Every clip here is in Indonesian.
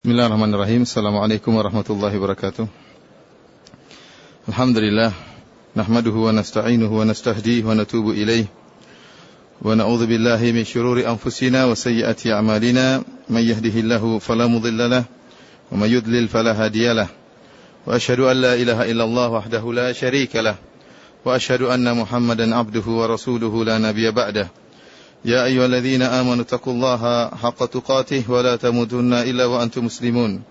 Bismillahirrahmanirrahim. Assalamualaikum warahmatullahi wabarakatuh. Alhamdulillah. Nahmaduhu wa nasta'inuhu wa nastahdihi wa natubu ilaih. Wa na'udhu billahi min syururi anfusina wa sayyiati a'malina. Man yahdihillahu falamudillalah. Wa man yudlil falahadiyalah. Wa ashadu an la ilaha illallah wahdahu la sharika lah. Wa ashadu anna muhammadan abduhu wa rasuluhu la nabiya ba'dah. يا أيها الذين آمنوا اتقوا الله حق تقاته ولا تموتن إلا وأنتم مسلمون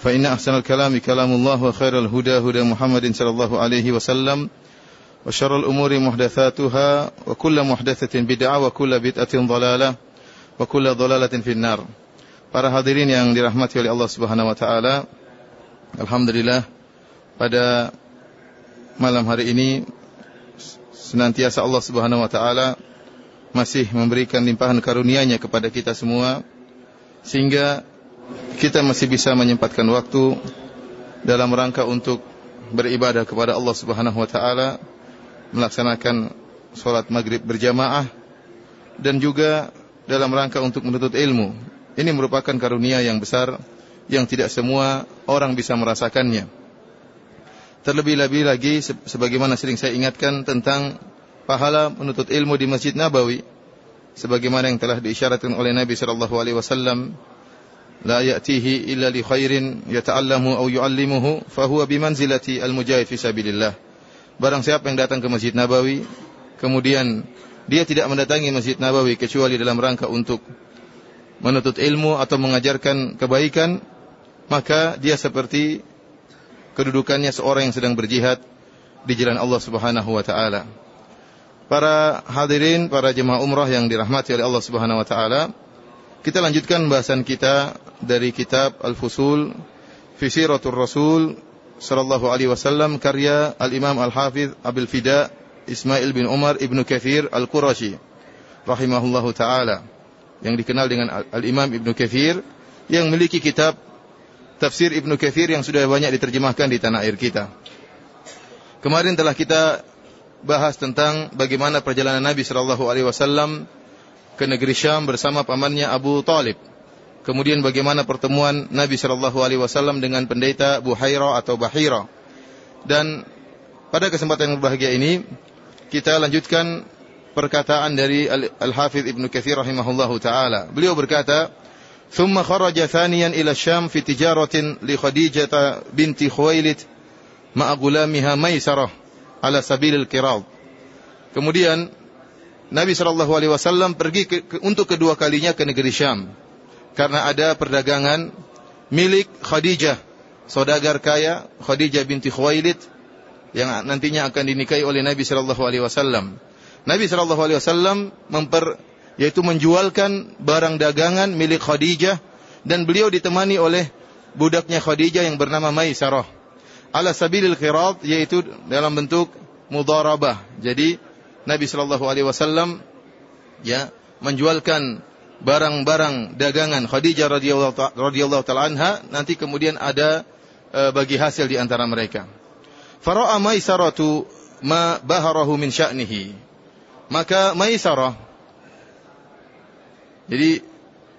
فإن أحسن الكلام كلام الله وخير الهدى هدى محمد صلى الله عليه وسلم وشر الأمور محدثاتها وكل محدثة بدعة وكل بدعة ضلالة وكل ضلالة في النار Para hadirin yang dirahmati oleh Allah Subhanahu wa taala. Alhamdulillah pada malam hari ini senantiasa Allah Subhanahu wa taala masih memberikan limpahan karunia-Nya kepada kita semua sehingga kita masih bisa menyempatkan waktu dalam rangka untuk beribadah kepada Allah Subhanahu wa taala, melaksanakan salat maghrib berjamaah dan juga dalam rangka untuk menuntut ilmu. Ini merupakan karunia yang besar yang tidak semua orang bisa merasakannya. Terlebih-lebih lagi sebagaimana sering saya ingatkan tentang pahala menuntut ilmu di Masjid Nabawi sebagaimana yang telah diisyaratkan oleh Nabi sallallahu alaihi wasallam la ya'tihi illa li khairin yata'allamu aw yu'allimuhu fa huwa bimanzilati al-mujahid fi sabilillah. Barang siapa yang datang ke Masjid Nabawi kemudian dia tidak mendatangi Masjid Nabawi kecuali dalam rangka untuk menuntut ilmu atau mengajarkan kebaikan maka dia seperti kedudukannya seorang yang sedang berjihad di jalan Allah Subhanahu wa taala Para hadirin, para jemaah umrah yang dirahmati oleh Allah Subhanahu wa taala, kita lanjutkan bahasan kita dari kitab Al-Fusul fi Siratul Rasul sallallahu alaihi wasallam karya Al-Imam Al-Hafiz Abdul Fida Ismail bin Umar Ibnu Kathir Al-Qurashi rahimahullahu taala yang dikenal dengan Al-Imam Ibnu Kathir yang memiliki kitab tafsir Ibnu Kathir yang sudah banyak diterjemahkan di tanah air kita. Kemarin telah kita bahas tentang bagaimana perjalanan Nabi Shallallahu Alaihi Wasallam ke negeri Syam bersama pamannya Abu Talib. Kemudian bagaimana pertemuan Nabi Shallallahu Alaihi Wasallam dengan pendeta Buhaira atau Bahira. Dan pada kesempatan yang berbahagia ini kita lanjutkan perkataan dari Al-Hafidh Ibnu Katsir rahimahullahu taala. Beliau berkata, "Tsumma kharaja thaniyan ila Syam fi tijaratin li Khadijah binti Khuwailid ma'a gulamiha Maisarah." Ala sabilil qirad. Kemudian Nabi sallallahu alaihi wasallam pergi ke, ke, untuk kedua kalinya ke negeri Syam karena ada perdagangan milik Khadijah, saudagar kaya Khadijah binti Khuwailid yang nantinya akan dinikahi oleh Nabi sallallahu alaihi wasallam. Nabi sallallahu alaihi wasallam memper yaitu menjualkan barang dagangan milik Khadijah dan beliau ditemani oleh budaknya Khadijah yang bernama Maisarah ala sabilil khirat yaitu dalam bentuk mudharabah. Jadi Nabi sallallahu alaihi wasallam ya menjualkan barang-barang dagangan Khadijah radhiyallahu taala anha nanti kemudian ada e, bagi hasil di antara mereka. Fara'a Maisaratu ma baharahu min sya'nihi. Maka Maisarah jadi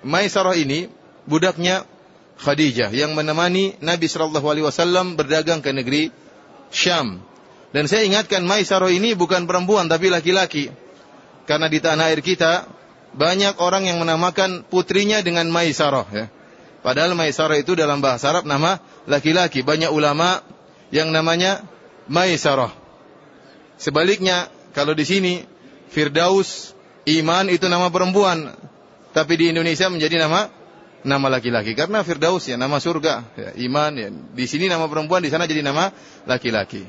Maisarah ini budaknya Khadijah yang menemani Nabi Shallallahu Alaihi Wasallam berdagang ke negeri Syam. Dan saya ingatkan Maisaro ini bukan perempuan tapi laki-laki. Karena di tanah air kita banyak orang yang menamakan putrinya dengan Maisaro. Ya. Padahal Maisaro itu dalam bahasa Arab nama laki-laki. Banyak ulama yang namanya Maisaro. Sebaliknya kalau di sini Firdaus, Iman itu nama perempuan. Tapi di Indonesia menjadi nama nama laki-laki karena Firdaus ya nama surga, ya, iman ya. Di sini nama perempuan, di sana jadi nama laki-laki.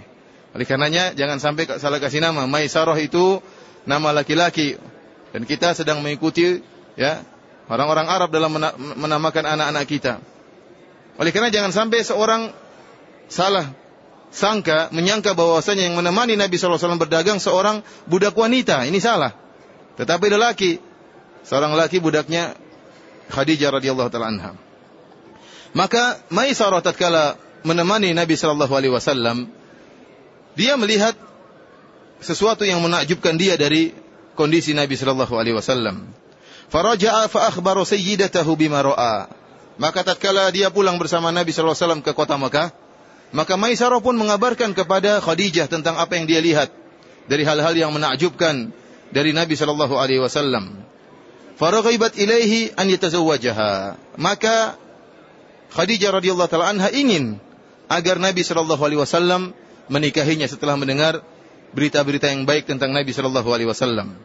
Oleh karenanya jangan sampai salah kasih nama. Maisarah itu nama laki-laki dan kita sedang mengikuti ya orang-orang Arab dalam menamakan anak-anak kita. Oleh karena jangan sampai seorang salah sangka menyangka bahwasanya yang menemani Nabi SAW berdagang seorang budak wanita. Ini salah. Tetapi lelaki. Seorang laki budaknya Khadijah radhiyallahu taala anha. Maka Maisarah tatkala menemani Nabi sallallahu alaihi wasallam, dia melihat sesuatu yang menakjubkan dia dari kondisi Nabi sallallahu alaihi wasallam. Faraja'a fa akhbara sayyidatahu bima ra'a. Maka tatkala dia pulang bersama Nabi sallallahu alaihi wasallam ke kota Mekah, maka Maisarah pun mengabarkan kepada Khadijah tentang apa yang dia lihat dari hal-hal yang menakjubkan dari Nabi sallallahu alaihi wasallam. Faraghibat ilaihi an yatazawwajaha. Maka Khadijah radhiyallahu taala anha ingin agar Nabi sallallahu alaihi wasallam menikahinya setelah mendengar berita-berita yang baik tentang Nabi sallallahu alaihi wasallam.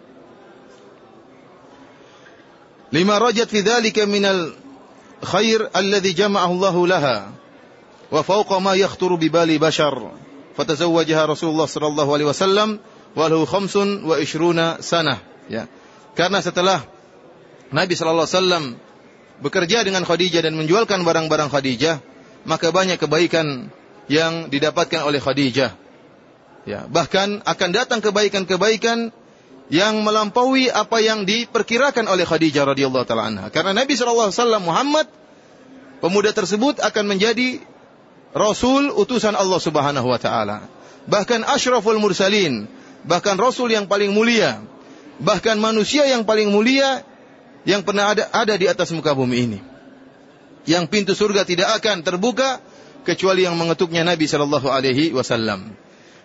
Lima rajat fi dzalika minal khair alladhi jama'ahu Allah laha wa fawqa ma yakhturu bi bali bashar fatazawwajaha Rasulullah sallallahu alaihi wasallam wa lahu khamsun wa ishruna sanah ya karena setelah Nabi sallallahu alaihi wasallam bekerja dengan Khadijah dan menjualkan barang-barang Khadijah maka banyak kebaikan yang didapatkan oleh Khadijah ya bahkan akan datang kebaikan-kebaikan yang melampaui apa yang diperkirakan oleh Khadijah radhiyallahu taala anha. Karena Nabi sallallahu alaihi wasallam Muhammad pemuda tersebut akan menjadi rasul utusan Allah Subhanahu wa taala. Bahkan asyraful mursalin, bahkan rasul yang paling mulia, bahkan manusia yang paling mulia yang pernah ada, ada di atas muka bumi ini. Yang pintu surga tidak akan terbuka kecuali yang mengetuknya Nabi sallallahu alaihi wasallam.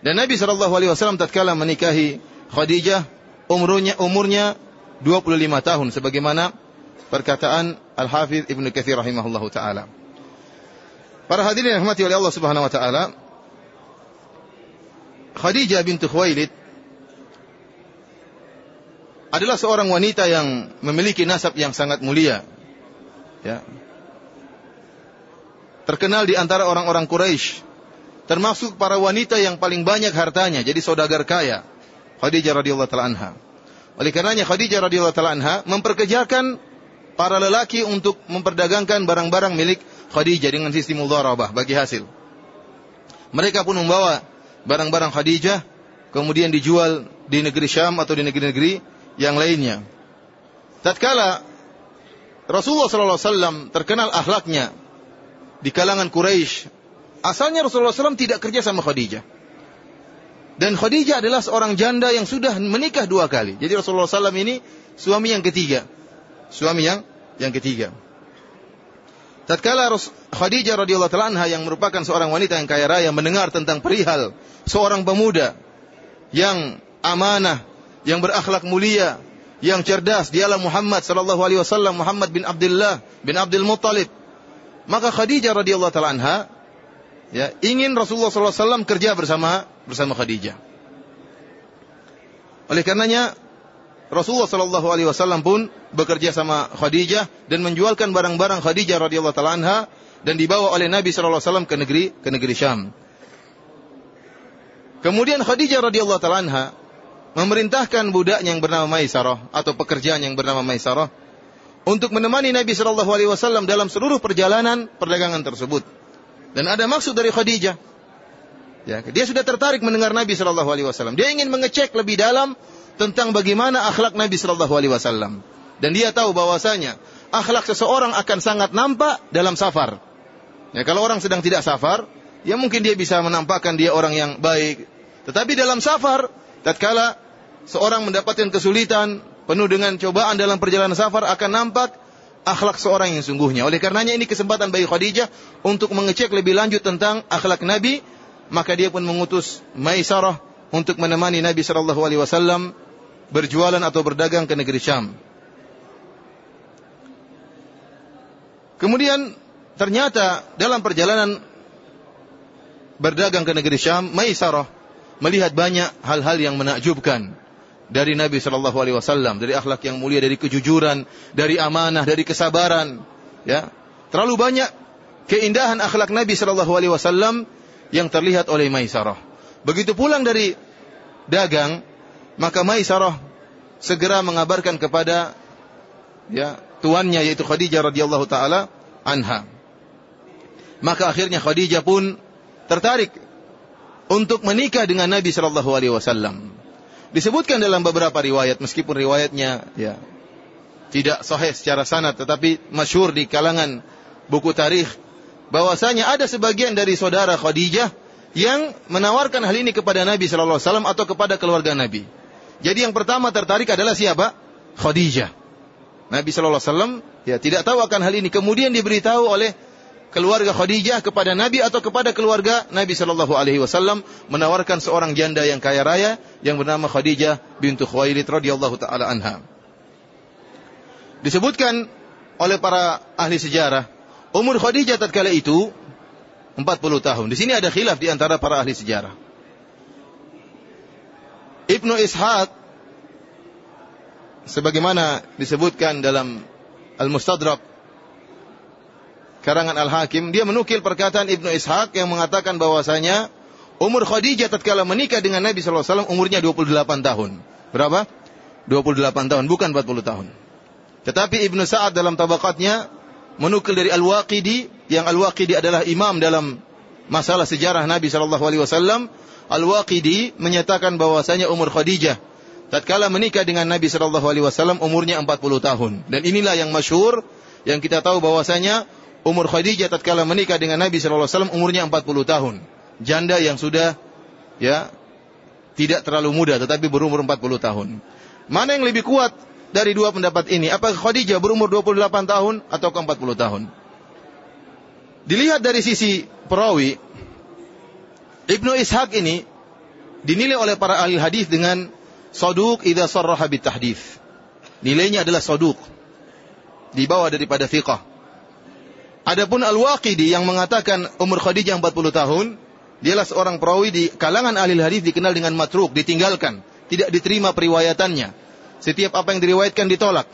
Dan Nabi sallallahu alaihi wasallam tatkala menikahi Khadijah umurnya umurnya 25 tahun sebagaimana perkataan Al-Hafidz Ibnu Katsir rahimahullahu taala. Para hadirin yang rahmati oleh Allah Subhanahu wa taala, Khadijah bintu Khuwailid adalah seorang wanita yang memiliki nasab yang sangat mulia. Ya. Terkenal di antara orang-orang Quraisy, termasuk para wanita yang paling banyak hartanya, jadi saudagar kaya. Khadijah radhiyallahu taala anha. Oleh karenanya Khadijah radhiyallahu taala anha memperkerjakan para lelaki untuk memperdagangkan barang-barang milik Khadijah dengan sistem mudharabah bagi hasil. Mereka pun membawa barang-barang Khadijah kemudian dijual di negeri Syam atau di negeri-negeri yang lainnya. Tatkala Rasulullah SAW terkenal akhlaknya di kalangan Quraisy, asalnya Rasulullah SAW tidak kerja sama Khadijah. Dan Khadijah adalah seorang janda yang sudah menikah dua kali. Jadi Rasulullah SAW ini suami yang ketiga. Suami yang yang ketiga. Tatkala Khadijah radhiyallahu taala yang merupakan seorang wanita yang kaya raya mendengar tentang perihal seorang pemuda yang amanah, yang berakhlak mulia, yang cerdas, dialah Muhammad sallallahu alaihi wasallam, Muhammad bin Abdullah bin Abdul Muttalib. Maka Khadijah radhiyallahu taala ya, ingin Rasulullah SAW kerja bersama bersama Khadijah. Oleh karenanya Rasulullah Shallallahu Alaihi Wasallam pun bekerja sama Khadijah dan menjualkan barang-barang Khadijah radhiyallahu taala anha dan dibawa oleh Nabi Shallallahu Alaihi Wasallam ke negeri ke negeri Syam. Kemudian Khadijah radhiyallahu taala anha memerintahkan budaknya yang bernama Maisarah atau pekerjaan yang bernama Maisarah untuk menemani Nabi Shallallahu Alaihi Wasallam dalam seluruh perjalanan perdagangan tersebut. Dan ada maksud dari Khadijah. Ya, dia sudah tertarik mendengar Nabi Shallallahu Alaihi Wasallam. Dia ingin mengecek lebih dalam tentang bagaimana akhlak Nabi Shallallahu Alaihi Wasallam. Dan dia tahu bahwasanya akhlak seseorang akan sangat nampak dalam safar. Ya, kalau orang sedang tidak safar, ya mungkin dia bisa menampakkan dia orang yang baik. Tetapi dalam safar, tatkala seorang mendapatkan kesulitan, penuh dengan cobaan dalam perjalanan safar akan nampak akhlak seorang yang sungguhnya. Oleh karenanya ini kesempatan bagi Khadijah untuk mengecek lebih lanjut tentang akhlak Nabi, maka dia pun mengutus Maisarah untuk menemani Nabi sallallahu alaihi wasallam berjualan atau berdagang ke negeri Syam. Kemudian ternyata dalam perjalanan berdagang ke negeri Syam, Maisarah melihat banyak hal-hal yang menakjubkan dari Nabi Shallallahu Alaihi Wasallam, dari akhlak yang mulia, dari kejujuran, dari amanah, dari kesabaran. Ya, terlalu banyak keindahan akhlak Nabi Shallallahu Alaihi Wasallam yang terlihat oleh Maisarah. Begitu pulang dari dagang, maka Maisarah segera mengabarkan kepada ya tuannya yaitu Khadijah radhiyallahu taala anha. Maka akhirnya Khadijah pun tertarik untuk menikah dengan Nabi Shallallahu alaihi wasallam. Disebutkan dalam beberapa riwayat meskipun riwayatnya ya tidak sahih secara sanad tetapi masyhur di kalangan buku tarikh bahwasanya ada sebagian dari saudara Khadijah yang menawarkan hal ini kepada Nabi sallallahu alaihi wasallam atau kepada keluarga Nabi. Jadi yang pertama tertarik adalah siapa? Khadijah. Nabi sallallahu alaihi wasallam Ya, tidak tahu akan hal ini. Kemudian diberitahu oleh keluarga Khadijah kepada Nabi atau kepada keluarga Nabi Shallallahu Alaihi Wasallam menawarkan seorang janda yang kaya raya yang bernama Khadijah bintu Khuwailid radhiyallahu taala anha. Disebutkan oleh para ahli sejarah, umur Khadijah tatkala itu 40 tahun. Di sini ada khilaf di antara para ahli sejarah. Ibnu Ishaq sebagaimana disebutkan dalam Al-Mustadrak karangan Al-Hakim, dia menukil perkataan Ibnu Ishaq yang mengatakan bahwasanya umur Khadijah tatkala menikah dengan Nabi sallallahu alaihi wasallam umurnya 28 tahun. Berapa? 28 tahun, bukan 40 tahun. Tetapi Ibnu Sa'ad dalam tabakatnya menukil dari Al-Waqidi yang Al-Waqidi adalah imam dalam masalah sejarah Nabi sallallahu alaihi wasallam. Al-Waqidi menyatakan bahwasanya umur Khadijah tatkala menikah dengan Nabi sallallahu alaihi wasallam umurnya 40 tahun. Dan inilah yang masyhur yang kita tahu bahwasanya umur Khadijah tatkala menikah dengan Nabi sallallahu alaihi wasallam umurnya 40 tahun. Janda yang sudah ya tidak terlalu muda tetapi berumur 40 tahun. Mana yang lebih kuat dari dua pendapat ini? Apakah Khadijah berumur 28 tahun atau 40 tahun? Dilihat dari sisi perawi, Ibnu Ishaq ini dinilai oleh para ahli hadis dengan soduk idza sarraha tahdith. Nilainya adalah soduk. Di bawah daripada fiqah. Adapun Al-Waqidi yang mengatakan umur Khadijah 40 tahun, dialah seorang perawi di kalangan ahli hadis dikenal dengan matruk, ditinggalkan, tidak diterima periwayatannya. Setiap apa yang diriwayatkan ditolak.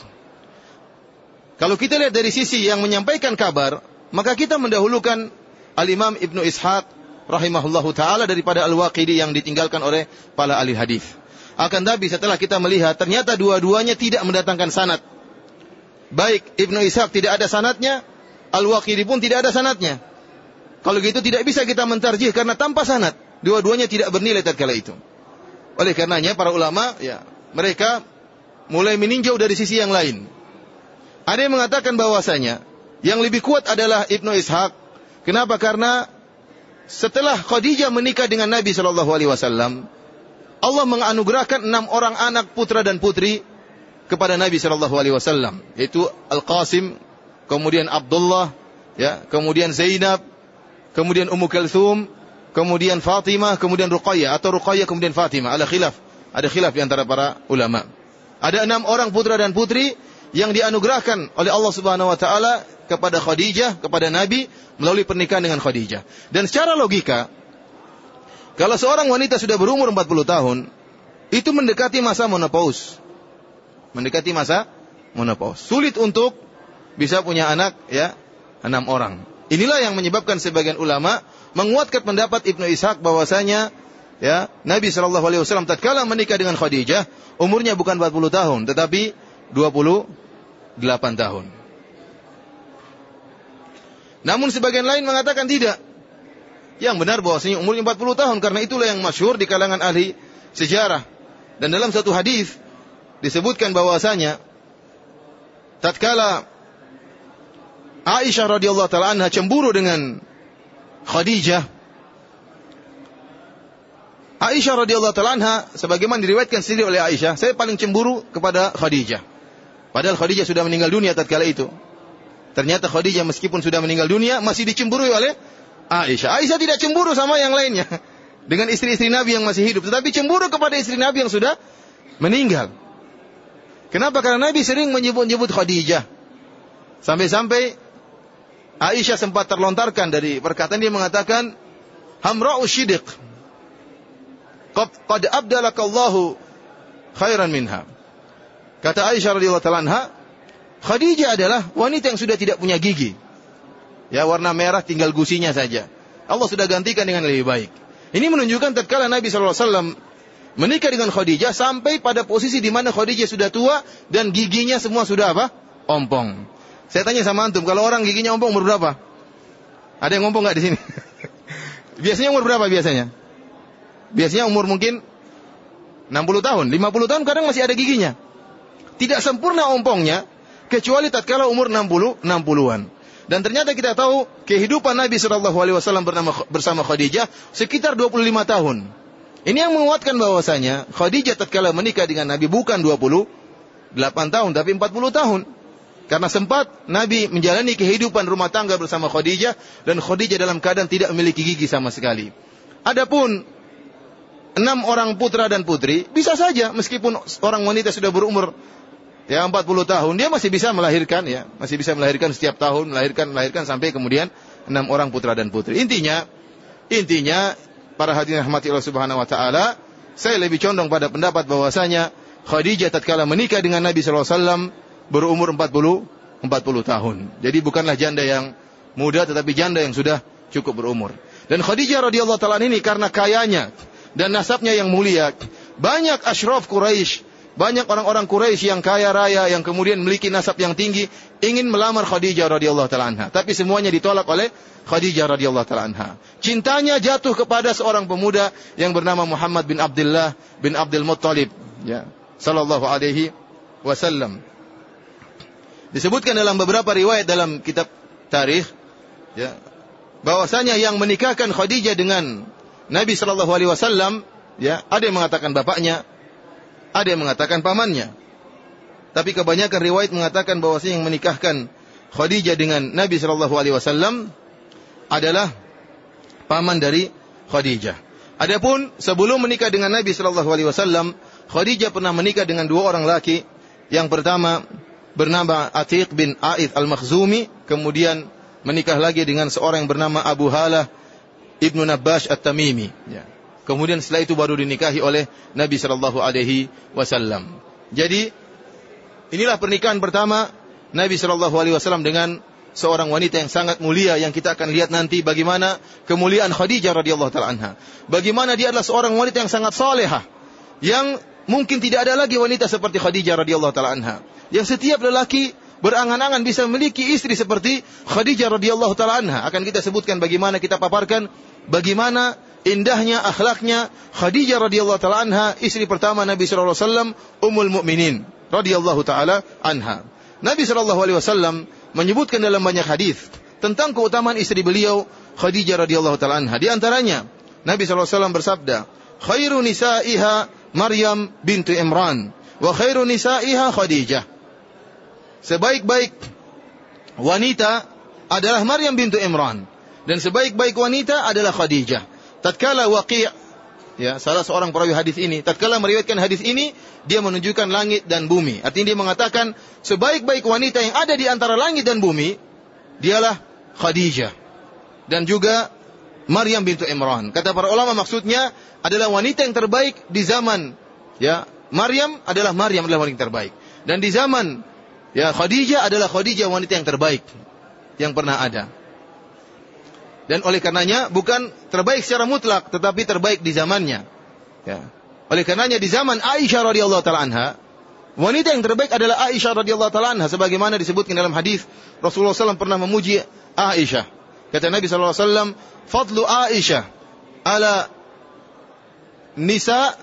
Kalau kita lihat dari sisi yang menyampaikan kabar, maka kita mendahulukan Al-Imam Ibnu Ishaq rahimahullahu taala daripada Al-Waqidi yang ditinggalkan oleh para ahli hadis. Akan tapi setelah kita melihat ternyata dua-duanya tidak mendatangkan sanad. Baik Ibnu Ishaq tidak ada sanatnya, Al-Waqidi pun tidak ada sanatnya. Kalau gitu tidak bisa kita mentarjih karena tanpa sanat. Dua-duanya tidak bernilai tatkala itu. Oleh karenanya para ulama ya mereka mulai meninjau dari sisi yang lain. Ada yang mengatakan bahwasanya yang lebih kuat adalah Ibnu Ishaq. Kenapa? Karena setelah Khadijah menikah dengan Nabi Shallallahu Alaihi Wasallam, Allah menganugerahkan enam orang anak putra dan putri kepada Nabi Shallallahu Alaihi Wasallam, yaitu Al Qasim, kemudian Abdullah, ya, kemudian Zainab, kemudian Ummu Kalthum, kemudian Fatimah, kemudian Ruqayyah atau Ruqayyah kemudian Fatimah. Ada khilaf, ada khilaf di antara para ulama. Ada enam orang putra dan putri yang dianugerahkan oleh Allah Subhanahu wa taala kepada Khadijah, kepada Nabi melalui pernikahan dengan Khadijah. Dan secara logika, kalau seorang wanita sudah berumur 40 tahun, itu mendekati masa menopause. Mendekati masa menopause. Sulit untuk bisa punya anak ya enam orang. Inilah yang menyebabkan sebagian ulama menguatkan pendapat Ibnu Ishaq bahwasanya ya Nabi Shallallahu alaihi wasallam tatkala menikah dengan Khadijah umurnya bukan 40 tahun tetapi 28 tahun. Namun sebagian lain mengatakan tidak. Yang benar bahwasanya umurnya 40 tahun karena itulah yang masyhur di kalangan ahli sejarah. Dan dalam satu hadis disebutkan bahwasanya tatkala Aisyah radhiyallahu taala anha cemburu dengan Khadijah Aisyah radhiyallahu taala anha sebagaimana diriwayatkan sendiri oleh Aisyah, saya paling cemburu kepada Khadijah. Padahal Khadijah sudah meninggal dunia tatkala itu. Ternyata Khadijah meskipun sudah meninggal dunia masih dicemburui oleh Aisyah. Aisyah tidak cemburu sama yang lainnya dengan istri-istri Nabi yang masih hidup, tetapi cemburu kepada istri Nabi yang sudah meninggal. Kenapa? Karena Nabi sering menyebut-nyebut Khadijah. Sampai-sampai Aisyah sempat terlontarkan dari perkataan dia mengatakan hamra'u syidiq qad abdalakallahu khairan minha. Kata Aisyah radhiyallahu taala anha, Khadijah adalah wanita yang sudah tidak punya gigi. Ya, warna merah tinggal gusinya saja. Allah sudah gantikan dengan lebih baik. Ini menunjukkan tatkala Nabi sallallahu menikah dengan Khadijah sampai pada posisi di mana Khadijah sudah tua dan giginya semua sudah apa? Ompong. Saya tanya sama antum, kalau orang giginya ompong umur berapa? Ada yang ompong nggak di sini? biasanya umur berapa biasanya? Biasanya umur mungkin 60 tahun, 50 tahun kadang masih ada giginya. Tidak sempurna ompongnya kecuali tatkala umur 60 60-an. Dan ternyata kita tahu kehidupan Nabi Shallallahu Alaihi Wasallam bersama Khadijah sekitar 25 tahun. Ini yang menguatkan bahwasanya Khadijah tatkala menikah dengan Nabi bukan 28 tahun tapi 40 tahun. Karena sempat Nabi menjalani kehidupan rumah tangga bersama Khadijah dan Khadijah dalam keadaan tidak memiliki gigi sama sekali. Adapun enam orang putra dan putri bisa saja meskipun orang wanita sudah berumur ya 40 tahun dia masih bisa melahirkan ya, masih bisa melahirkan setiap tahun, melahirkan melahirkan sampai kemudian enam orang putra dan putri. Intinya intinya para hadirin rahmati Allah Subhanahu wa taala, saya lebih condong pada pendapat bahwasanya Khadijah tatkala menikah dengan Nabi sallallahu alaihi wasallam berumur 40 40 tahun. Jadi bukanlah janda yang muda tetapi janda yang sudah cukup berumur. Dan Khadijah radhiyallahu taala ini karena kayanya dan nasabnya yang mulia, banyak asyraf Quraisy, banyak orang-orang Quraisy yang kaya raya yang kemudian memiliki nasab yang tinggi ingin melamar Khadijah radhiyallahu taala anha, tapi semuanya ditolak oleh Khadijah radhiyallahu taala anha. Cintanya jatuh kepada seorang pemuda yang bernama Muhammad bin Abdullah bin Abdul Muttalib, ya, sallallahu alaihi wasallam. Disebutkan dalam beberapa riwayat dalam kitab tarikh ya, bahwasanya yang menikahkan Khadijah dengan Nabi Shallallahu Alaihi Wasallam, ya ada yang mengatakan bapaknya, ada yang mengatakan pamannya. Tapi kebanyakan riwayat mengatakan bahwasanya yang menikahkan Khadijah dengan Nabi Shallallahu Alaihi Wasallam adalah paman dari Khadijah. Adapun sebelum menikah dengan Nabi Shallallahu Alaihi Wasallam, Khadijah pernah menikah dengan dua orang laki. Yang pertama bernama Atiq bin Aid al-Makhzumi, kemudian menikah lagi dengan seorang yang bernama Abu Halah ibnu Nabash at-Tamimi. Ya. Kemudian setelah itu baru dinikahi oleh Nabi Shallallahu Alaihi Wasallam. Jadi inilah pernikahan pertama Nabi Shallallahu Alaihi Wasallam dengan seorang wanita yang sangat mulia yang kita akan lihat nanti bagaimana kemuliaan Khadijah radhiyallahu taala anha. Bagaimana dia adalah seorang wanita yang sangat salehah yang mungkin tidak ada lagi wanita seperti Khadijah radhiyallahu taala anha yang setiap lelaki berangan-angan bisa memiliki istri seperti Khadijah radhiyallahu taala anha. Akan kita sebutkan bagaimana kita paparkan bagaimana indahnya akhlaknya Khadijah radhiyallahu taala anha, istri pertama Nabi sallallahu alaihi wasallam, ummul mukminin radhiyallahu taala anha. Nabi sallallahu alaihi wasallam menyebutkan dalam banyak hadis tentang keutamaan istri beliau Khadijah radhiyallahu taala anha. Di antaranya Nabi sallallahu alaihi wasallam bersabda, "Khairu nisaiha Maryam bintu Imran wa khairu nisaiha Khadijah." sebaik-baik wanita adalah Maryam bintu Imran dan sebaik-baik wanita adalah Khadijah. Tatkala Waqi' ya, salah seorang perawi hadis ini, tatkala meriwayatkan hadis ini, dia menunjukkan langit dan bumi. Artinya dia mengatakan sebaik-baik wanita yang ada di antara langit dan bumi dialah Khadijah dan juga Maryam bintu Imran. Kata para ulama maksudnya adalah wanita yang terbaik di zaman ya Maryam adalah Maryam adalah wanita yang terbaik. Dan di zaman Ya, Khadijah adalah Khadijah wanita yang terbaik yang pernah ada. Dan oleh karenanya bukan terbaik secara mutlak, tetapi terbaik di zamannya. Ya. Oleh karenanya di zaman Aisyah radhiyallahu taala anha, wanita yang terbaik adalah Aisyah radhiyallahu taala anha sebagaimana disebutkan dalam hadis Rasulullah SAW pernah memuji Aisyah. Kata Nabi SAW, "Fadlu Aisyah ala nisa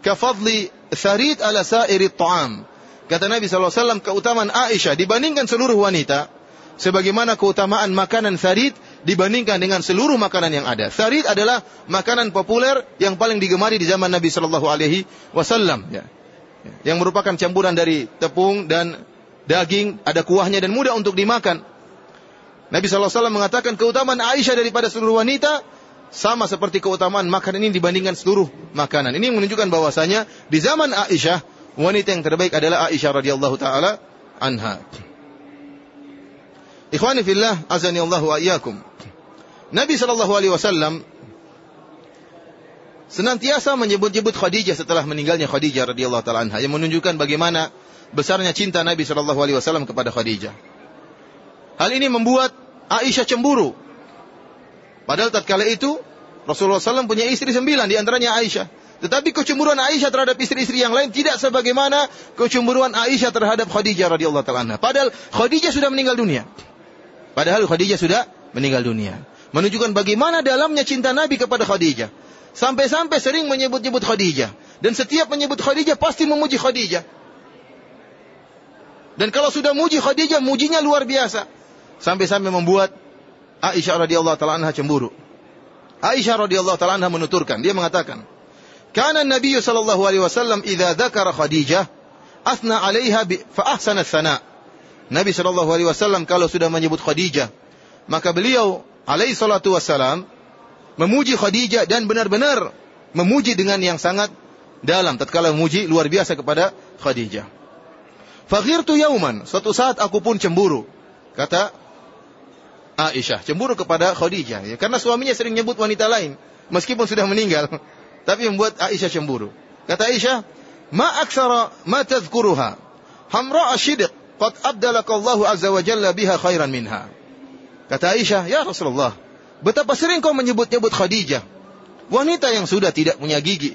ka fadli tharid ala sa'iri ta'am." Kata Nabi SAW, keutamaan Aisyah dibandingkan seluruh wanita, sebagaimana keutamaan makanan sarid dibandingkan dengan seluruh makanan yang ada. Sarid adalah makanan populer yang paling digemari di zaman Nabi Shallallahu Alaihi Wasallam, ya. yang merupakan campuran dari tepung dan daging, ada kuahnya dan mudah untuk dimakan. Nabi SAW mengatakan keutamaan Aisyah daripada seluruh wanita sama seperti keutamaan makanan ini dibandingkan seluruh makanan. Ini menunjukkan bahwasanya di zaman Aisyah wanita yang terbaik adalah Aisyah radhiyallahu taala anha. Ikhwani fillah, azani Allah wa. Nabi sallallahu alaihi wasallam senantiasa menyebut-nyebut Khadijah setelah meninggalnya Khadijah radhiyallahu taala anha yang menunjukkan bagaimana besarnya cinta Nabi sallallahu alaihi wasallam kepada Khadijah. Hal ini membuat Aisyah cemburu. Padahal tatkala itu Rasulullah SAW punya istri sembilan, di antaranya Aisyah. Tetapi kecemburuan Aisyah terhadap istri-istri yang lain tidak sebagaimana kecemburuan Aisyah terhadap Khadijah radhiyallahu taala Padahal Khadijah sudah meninggal dunia. Padahal Khadijah sudah meninggal dunia. Menunjukkan bagaimana dalamnya cinta Nabi kepada Khadijah. Sampai-sampai sering menyebut-nyebut Khadijah. Dan setiap menyebut Khadijah pasti memuji Khadijah. Dan kalau sudah muji Khadijah, mujinya luar biasa. Sampai-sampai membuat Aisyah radhiyallahu taala cemburu. Aisyah radhiyallahu taala menuturkan, dia mengatakan, Kana Nabi sallallahu alaihi wasallam idza dzakara Khadijah asna 'alaiha fa ahsana tsana. Nabi Shallallahu Alaihi Wasallam kalau sudah menyebut Khadijah, maka beliau alaihi salatu wasallam memuji Khadijah dan benar-benar memuji dengan yang sangat dalam. Tatkala memuji luar biasa kepada Khadijah. Fakhirtu yauman, suatu saat aku pun cemburu. Kata Aisyah, cemburu kepada Khadijah ya, karena suaminya sering nyebut wanita lain meskipun sudah meninggal, tapi membuat Aisyah cemburu. Kata Aisyah, "Ma aksara ma tadhkuruha, hamra ashidiq, qad abdalakallahu azza wa jalla biha khairan minha." Kata Aisyah, "Ya Rasulullah, betapa sering kau menyebut-nyebut Khadijah, wanita yang sudah tidak punya gigi.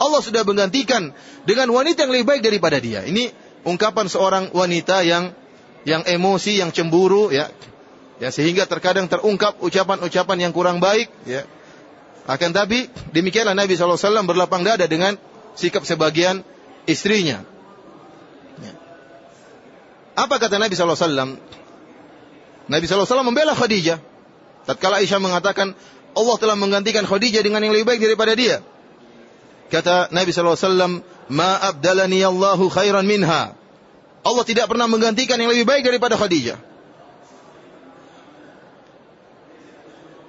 Allah sudah menggantikan dengan wanita yang lebih baik daripada dia." Ini ungkapan seorang wanita yang yang emosi, yang cemburu, ya, Ya, sehingga terkadang terungkap ucapan-ucapan yang kurang baik, ya. Akan tapi demikianlah Nabi SAW berlapang dada dengan sikap sebagian istrinya. Ya. Apa kata Nabi SAW? Nabi SAW membela Khadijah. Tatkala Aisyah mengatakan Allah telah menggantikan Khadijah dengan yang lebih baik daripada dia. Kata Nabi SAW, Ma abdalani Allahu khairan minha. Allah tidak pernah menggantikan yang lebih baik daripada Khadijah.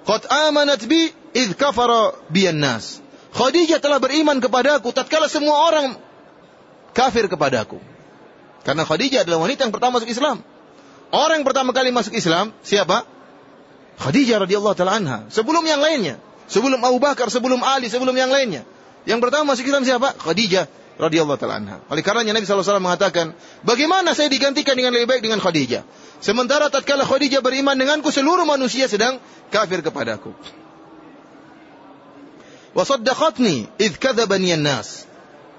Qad amanat bi id kafara biyan nas. Khadijah telah beriman kepadaku tatkala semua orang kafir kepadaku. Karena Khadijah adalah wanita yang pertama masuk Islam. Orang yang pertama kali masuk Islam siapa? Khadijah radhiyallahu taala anha. Sebelum yang lainnya, sebelum Abu Bakar, sebelum Ali, sebelum yang lainnya. Yang pertama masuk Islam siapa? Khadijah radhiyallahu taala anha. Oleh karenanya Nabi wasallam mengatakan, "Bagaimana saya digantikan dengan lebih baik dengan Khadijah?" Sementara tatkala Khadijah beriman denganku, seluruh manusia sedang kafir kepadaku. Wa saddaqatni idh kadzabani nas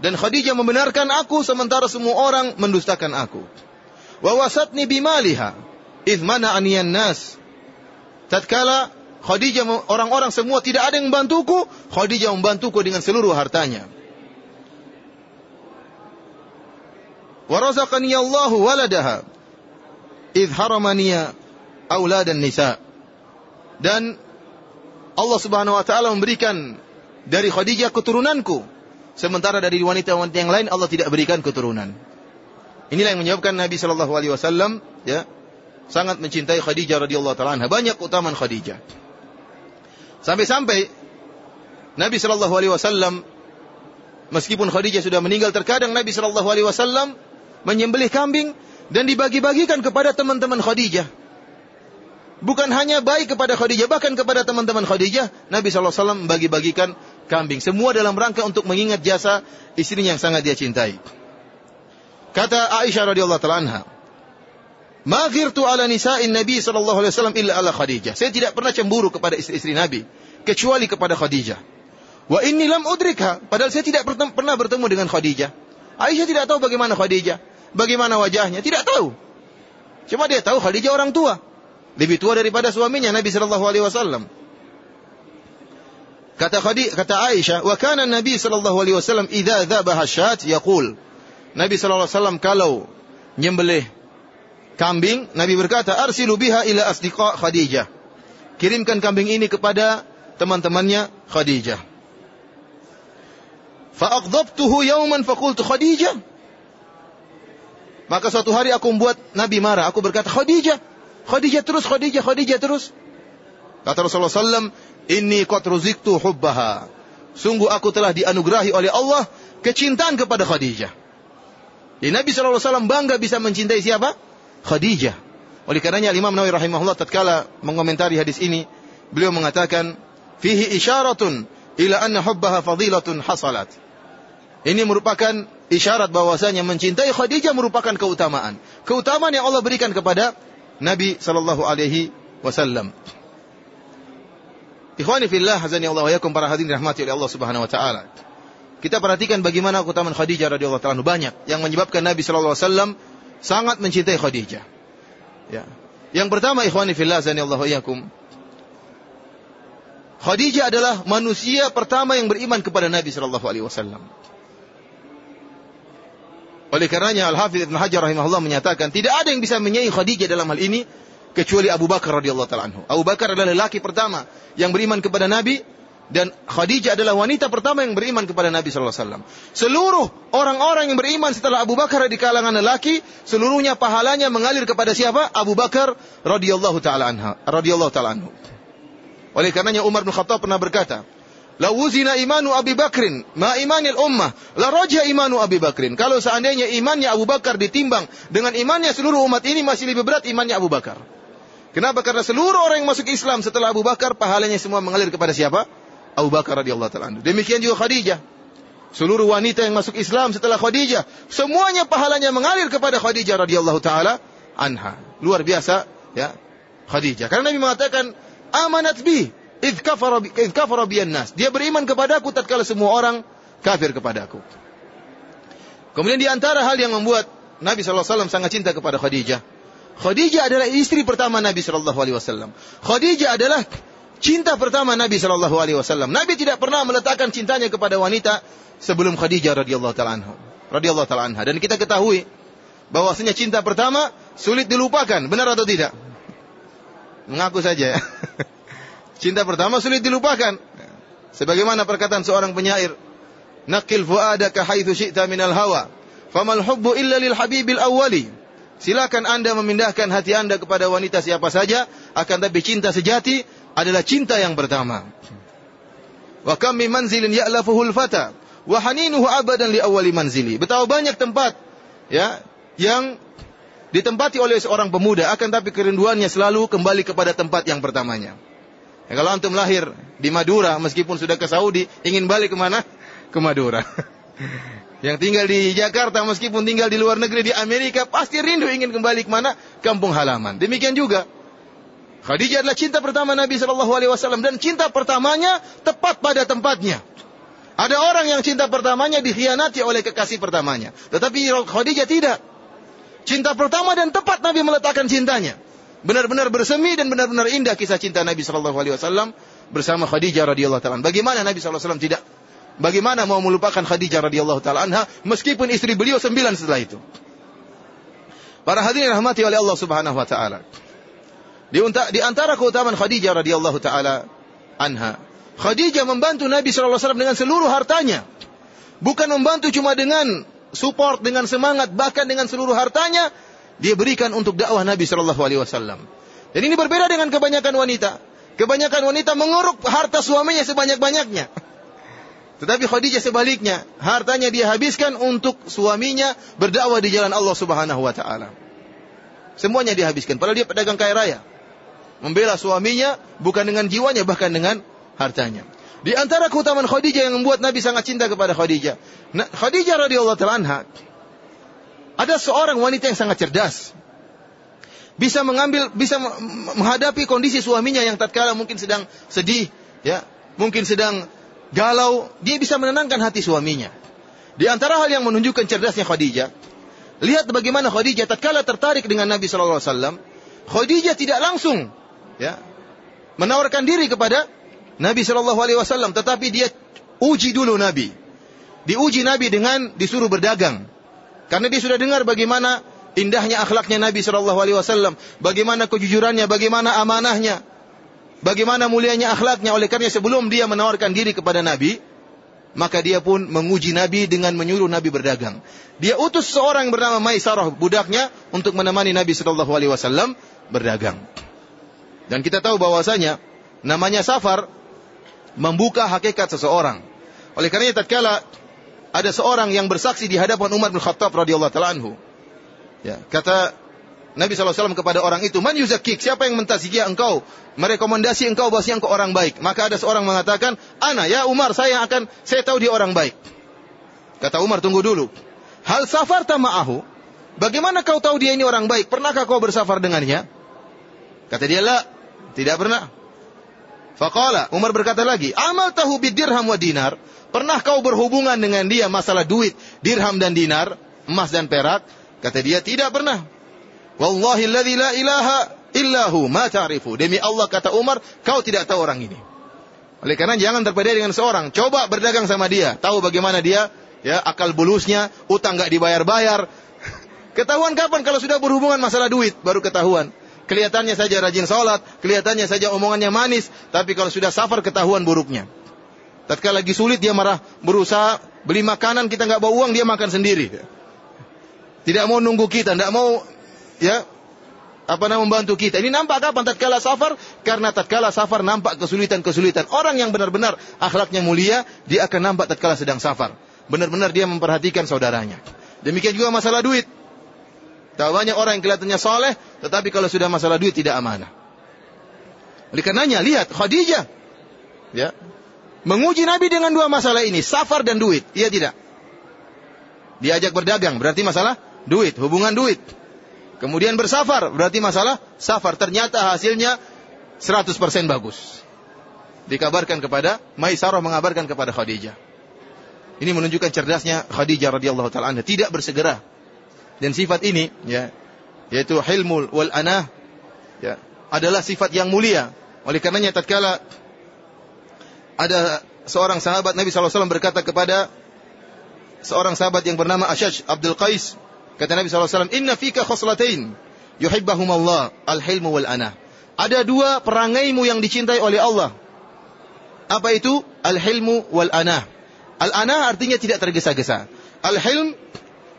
Dan Khadijah membenarkan aku sementara semua orang mendustakan aku. Wa wasatni bimaliha idh mana'ani nas Tatkala Khadijah orang-orang semua tidak ada yang membantuku, Khadijah membantuku dengan seluruh hartanya. Wa razaqani Allahu waladaha idh haramaniya auladan nisa. Dan Allah Subhanahu wa taala memberikan dari Khadijah keturunanku sementara dari wanita-wanita yang lain Allah tidak berikan keturunan. Inilah yang menyebabkan Nabi Shallallahu alaihi wasallam ya sangat mencintai Khadijah radhiyallahu taala anha. Banyak keutamaan Khadijah. Sampai-sampai Nabi Shallallahu alaihi wasallam meskipun Khadijah sudah meninggal terkadang Nabi Shallallahu alaihi wasallam menyembelih kambing dan dibagi-bagikan kepada teman-teman Khadijah. Bukan hanya baik kepada Khadijah, bahkan kepada teman-teman Khadijah, Nabi SAW membagi-bagikan kambing. Semua dalam rangka untuk mengingat jasa istrinya yang sangat dia cintai. Kata Aisyah radhiyallahu taala anha, "Ma ghirtu ala nisa'in Nabi sallallahu alaihi wasallam illa ala Khadijah." Saya tidak pernah cemburu kepada istri-istri Nabi kecuali kepada Khadijah. Wa inni lam udrikha, padahal saya tidak pernah bertemu dengan Khadijah. Aisyah tidak tahu bagaimana Khadijah bagaimana wajahnya, tidak tahu. Cuma dia tahu Khadijah orang tua. Lebih tua daripada suaminya Nabi sallallahu alaihi wasallam. Kata Khadijah, kata Aisyah, "Wa kana Nabi sallallahu alaihi wasallam idza dzabaha syat yaqul." Nabi sallallahu alaihi wasallam kalau nyembelih kambing, Nabi berkata, "Arsilu biha ila asdiqa Khadijah." Kirimkan kambing ini kepada teman-temannya Khadijah. Fa'aqdabtuhu yawman faqultu Khadijah maka suatu hari aku membuat Nabi marah. Aku berkata, Khadijah, Khadijah terus, Khadijah, Khadijah terus. Kata Rasulullah SAW, Inni qad ruziktu hubbaha. Sungguh aku telah dianugerahi oleh Allah kecintaan kepada Khadijah. Jadi Nabi SAW bangga bisa mencintai siapa? Khadijah. Oleh karenanya Imam Nawawi rahimahullah tatkala mengomentari hadis ini, beliau mengatakan, fihi isyaratun ila anna hubbaha fadilatun hasalat. Ini merupakan isyarat bahwasanya mencintai Khadijah merupakan keutamaan. Keutamaan yang Allah berikan kepada Nabi sallallahu alaihi wasallam. Ikhwani fillah hazani Allah wa yakum para hadirin rahmati oleh Allah Subhanahu wa taala. Kita perhatikan bagaimana keutamaan Khadijah radhiyallahu taala banyak yang menyebabkan Nabi sallallahu alaihi wasallam sangat mencintai Khadijah. Ya. Yang pertama ikhwani fillah hazani Allah wa yakum. Khadijah adalah manusia pertama yang beriman kepada Nabi sallallahu alaihi wasallam. Oleh karenanya Al-Hafidh Ibn Hajar rahimahullah menyatakan tidak ada yang bisa menyaingi Khadijah dalam hal ini kecuali Abu Bakar radhiyallahu taala anhu. Abu Bakar adalah lelaki pertama yang beriman kepada Nabi Dan Khadijah adalah wanita pertama yang beriman kepada Nabi sallallahu alaihi wasallam. Seluruh orang-orang yang beriman setelah Abu Bakar di kalangan lelaki, seluruhnya pahalanya mengalir kepada siapa? Abu Bakar radhiyallahu taala anha, radhiyallahu taala. Oleh karenanya Umar bin Khattab pernah berkata, "La wuzina imanu Abi Bakrin ma imanil ummah, la raja imanu Abi Bakrin." Kalau seandainya imannya Abu Bakar ditimbang dengan imannya seluruh umat ini masih lebih berat imannya Abu Bakar. Kenapa? Karena seluruh orang yang masuk Islam setelah Abu Bakar pahalanya semua mengalir kepada siapa? Abu Bakar radhiyallahu taala. Demikian juga Khadijah. Seluruh wanita yang masuk Islam setelah Khadijah, semuanya pahalanya mengalir kepada Khadijah radhiyallahu taala anha. Luar biasa ya. Khadijah. Karena Nabi mengatakan amanat bi id kafara bi id kafara nas. Dia beriman kepadaku tatkala semua orang kafir kepadaku. Kemudian di antara hal yang membuat Nabi SAW sangat cinta kepada Khadijah. Khadijah adalah istri pertama Nabi SAW. Khadijah adalah Cinta pertama Nabi Wasallam. Nabi tidak pernah meletakkan cintanya kepada wanita sebelum Khadijah radhiyallahu taala anha. Radhiyallahu taala anha. Dan kita ketahui bahwasanya cinta pertama sulit dilupakan, benar atau tidak? Mengaku saja ya. cinta pertama sulit dilupakan. Sebagaimana perkataan seorang penyair, "Naqil fuadaka haitsu syi'ta minal hawa, famal hubbu illa lil habibil awwali." Silakan Anda memindahkan hati Anda kepada wanita siapa saja, akan tapi cinta sejati adalah cinta yang pertama. Wa kam min manzilin ya'lafuhu al-fata wa haninuhu abadan li awwali manzili. Betapa banyak tempat ya yang ditempati oleh seorang pemuda akan tapi kerinduannya selalu kembali kepada tempat yang pertamanya. Ya, kalau antum lahir di Madura meskipun sudah ke Saudi ingin balik ke mana? Ke Madura. yang tinggal di Jakarta meskipun tinggal di luar negeri di Amerika pasti rindu ingin kembali ke mana? Kampung halaman. Demikian juga Khadijah adalah cinta pertama Nabi Shallallahu Alaihi Wasallam dan cinta pertamanya tepat pada tempatnya. Ada orang yang cinta pertamanya dikhianati oleh kekasih pertamanya, tetapi Khadijah tidak. Cinta pertama dan tepat Nabi meletakkan cintanya. Benar-benar bersemi dan benar-benar indah kisah cinta Nabi Shallallahu Alaihi Wasallam bersama Khadijah radhiyallahu taala. Bagaimana Nabi Shallallahu Alaihi Wasallam tidak? Bagaimana mau melupakan Khadijah radhiyallahu taala anha meskipun istri beliau sembilan setelah itu? Para hadirin rahmati oleh Allah Subhanahu wa taala. Di, di antara keutamaan Khadijah radhiyallahu taala anha. Khadijah membantu Nabi SAW dengan seluruh hartanya. Bukan membantu cuma dengan support, dengan semangat, bahkan dengan seluruh hartanya dia berikan untuk dakwah Nabi Shallallahu Alaihi Wasallam. Dan ini berbeda dengan kebanyakan wanita. Kebanyakan wanita menguruk harta suaminya sebanyak-banyaknya. Tetapi Khadijah sebaliknya, hartanya dia habiskan untuk suaminya berdakwah di jalan Allah Subhanahu wa taala. Semuanya dihabiskan, padahal dia pedagang kaya raya membela suaminya bukan dengan jiwanya bahkan dengan hartanya. Di antara keutamaan Khadijah yang membuat Nabi sangat cinta kepada Khadijah. Khadijah radhiyallahu taala anha ada seorang wanita yang sangat cerdas. Bisa mengambil bisa menghadapi kondisi suaminya yang tatkala mungkin sedang sedih, ya, mungkin sedang galau, dia bisa menenangkan hati suaminya. Di antara hal yang menunjukkan cerdasnya Khadijah, lihat bagaimana Khadijah tatkala tertarik dengan Nabi wasallam, Khadijah tidak langsung ya menawarkan diri kepada Nabi Shallallahu Alaihi Wasallam, tetapi dia uji dulu Nabi, diuji Nabi dengan disuruh berdagang, karena dia sudah dengar bagaimana indahnya akhlaknya Nabi Shallallahu Alaihi Wasallam, bagaimana kejujurannya, bagaimana amanahnya, bagaimana mulianya akhlaknya. Oleh karena sebelum dia menawarkan diri kepada Nabi, maka dia pun menguji Nabi dengan menyuruh Nabi berdagang. Dia utus seorang bernama Maisarah budaknya untuk menemani Nabi Shallallahu Alaihi Wasallam berdagang. Dan kita tahu bahwasanya namanya safar membuka hakikat seseorang. Oleh karena tatkala ada seorang yang bersaksi di hadapan Umar bin Khattab radhiyallahu taala anhu. Ya, kata Nabi SAW kepada orang itu, Man yuzakik, siapa yang mentazkiyah engkau? Merekomendasi engkau bahwa engkau orang baik. Maka ada seorang mengatakan, Ana, ya Umar, saya akan, saya tahu dia orang baik. Kata Umar, tunggu dulu. Hal safar tama'ahu, bagaimana kau tahu dia ini orang baik? Pernahkah kau bersafar dengannya? Kata dia, la, tidak pernah. Faqala, Umar berkata lagi, amal tahu dirham wa dinar. Pernah kau berhubungan dengan dia masalah duit, dirham dan dinar, emas dan perak? Kata dia, tidak pernah. Wallahi alladhi la ilaha illahu ma ta'rifu. Demi Allah kata Umar, kau tidak tahu orang ini. Oleh karena jangan terpedaya dengan seorang. Coba berdagang sama dia. Tahu bagaimana dia, ya akal bulusnya, utang nggak dibayar-bayar. Ketahuan kapan kalau sudah berhubungan masalah duit, baru ketahuan. Kelihatannya saja rajin sholat, kelihatannya saja omongannya manis, tapi kalau sudah safar ketahuan buruknya. Tatkala lagi sulit dia marah, berusaha beli makanan kita nggak bawa uang dia makan sendiri. Tidak mau nunggu kita, tidak mau ya apa namanya membantu kita. Ini nampak kapan tatkala safar? Karena tatkala safar nampak kesulitan-kesulitan. Orang yang benar-benar akhlaknya mulia, dia akan nampak tatkala sedang safar. Benar-benar dia memperhatikan saudaranya. Demikian juga masalah duit. Tak banyak orang yang kelihatannya soleh, tetapi kalau sudah masalah duit tidak amanah. Oleh karenanya, lihat Khadijah. Ya, menguji Nabi dengan dua masalah ini, safar dan duit. Iya tidak? Diajak berdagang, berarti masalah duit, hubungan duit. Kemudian bersafar, berarti masalah safar. Ternyata hasilnya 100% bagus. Dikabarkan kepada, Maisarah mengabarkan kepada Khadijah. Ini menunjukkan cerdasnya Khadijah radhiyallahu taala tidak bersegera. Dan sifat ini ya yaitu hilmul wal anah ya adalah sifat yang mulia. Oleh karenanya tatkala ada seorang sahabat Nabi SAW berkata kepada seorang sahabat yang bernama Ashaj Abdul Qais. Kata Nabi SAW, Inna fika khoslatain yuhibbahum Allah, al-hilmu wal anah. Ada dua perangaimu yang dicintai oleh Allah. Apa itu? Al-hilmu wal anah. Al-anah artinya tidak tergesa-gesa. Al-hilm,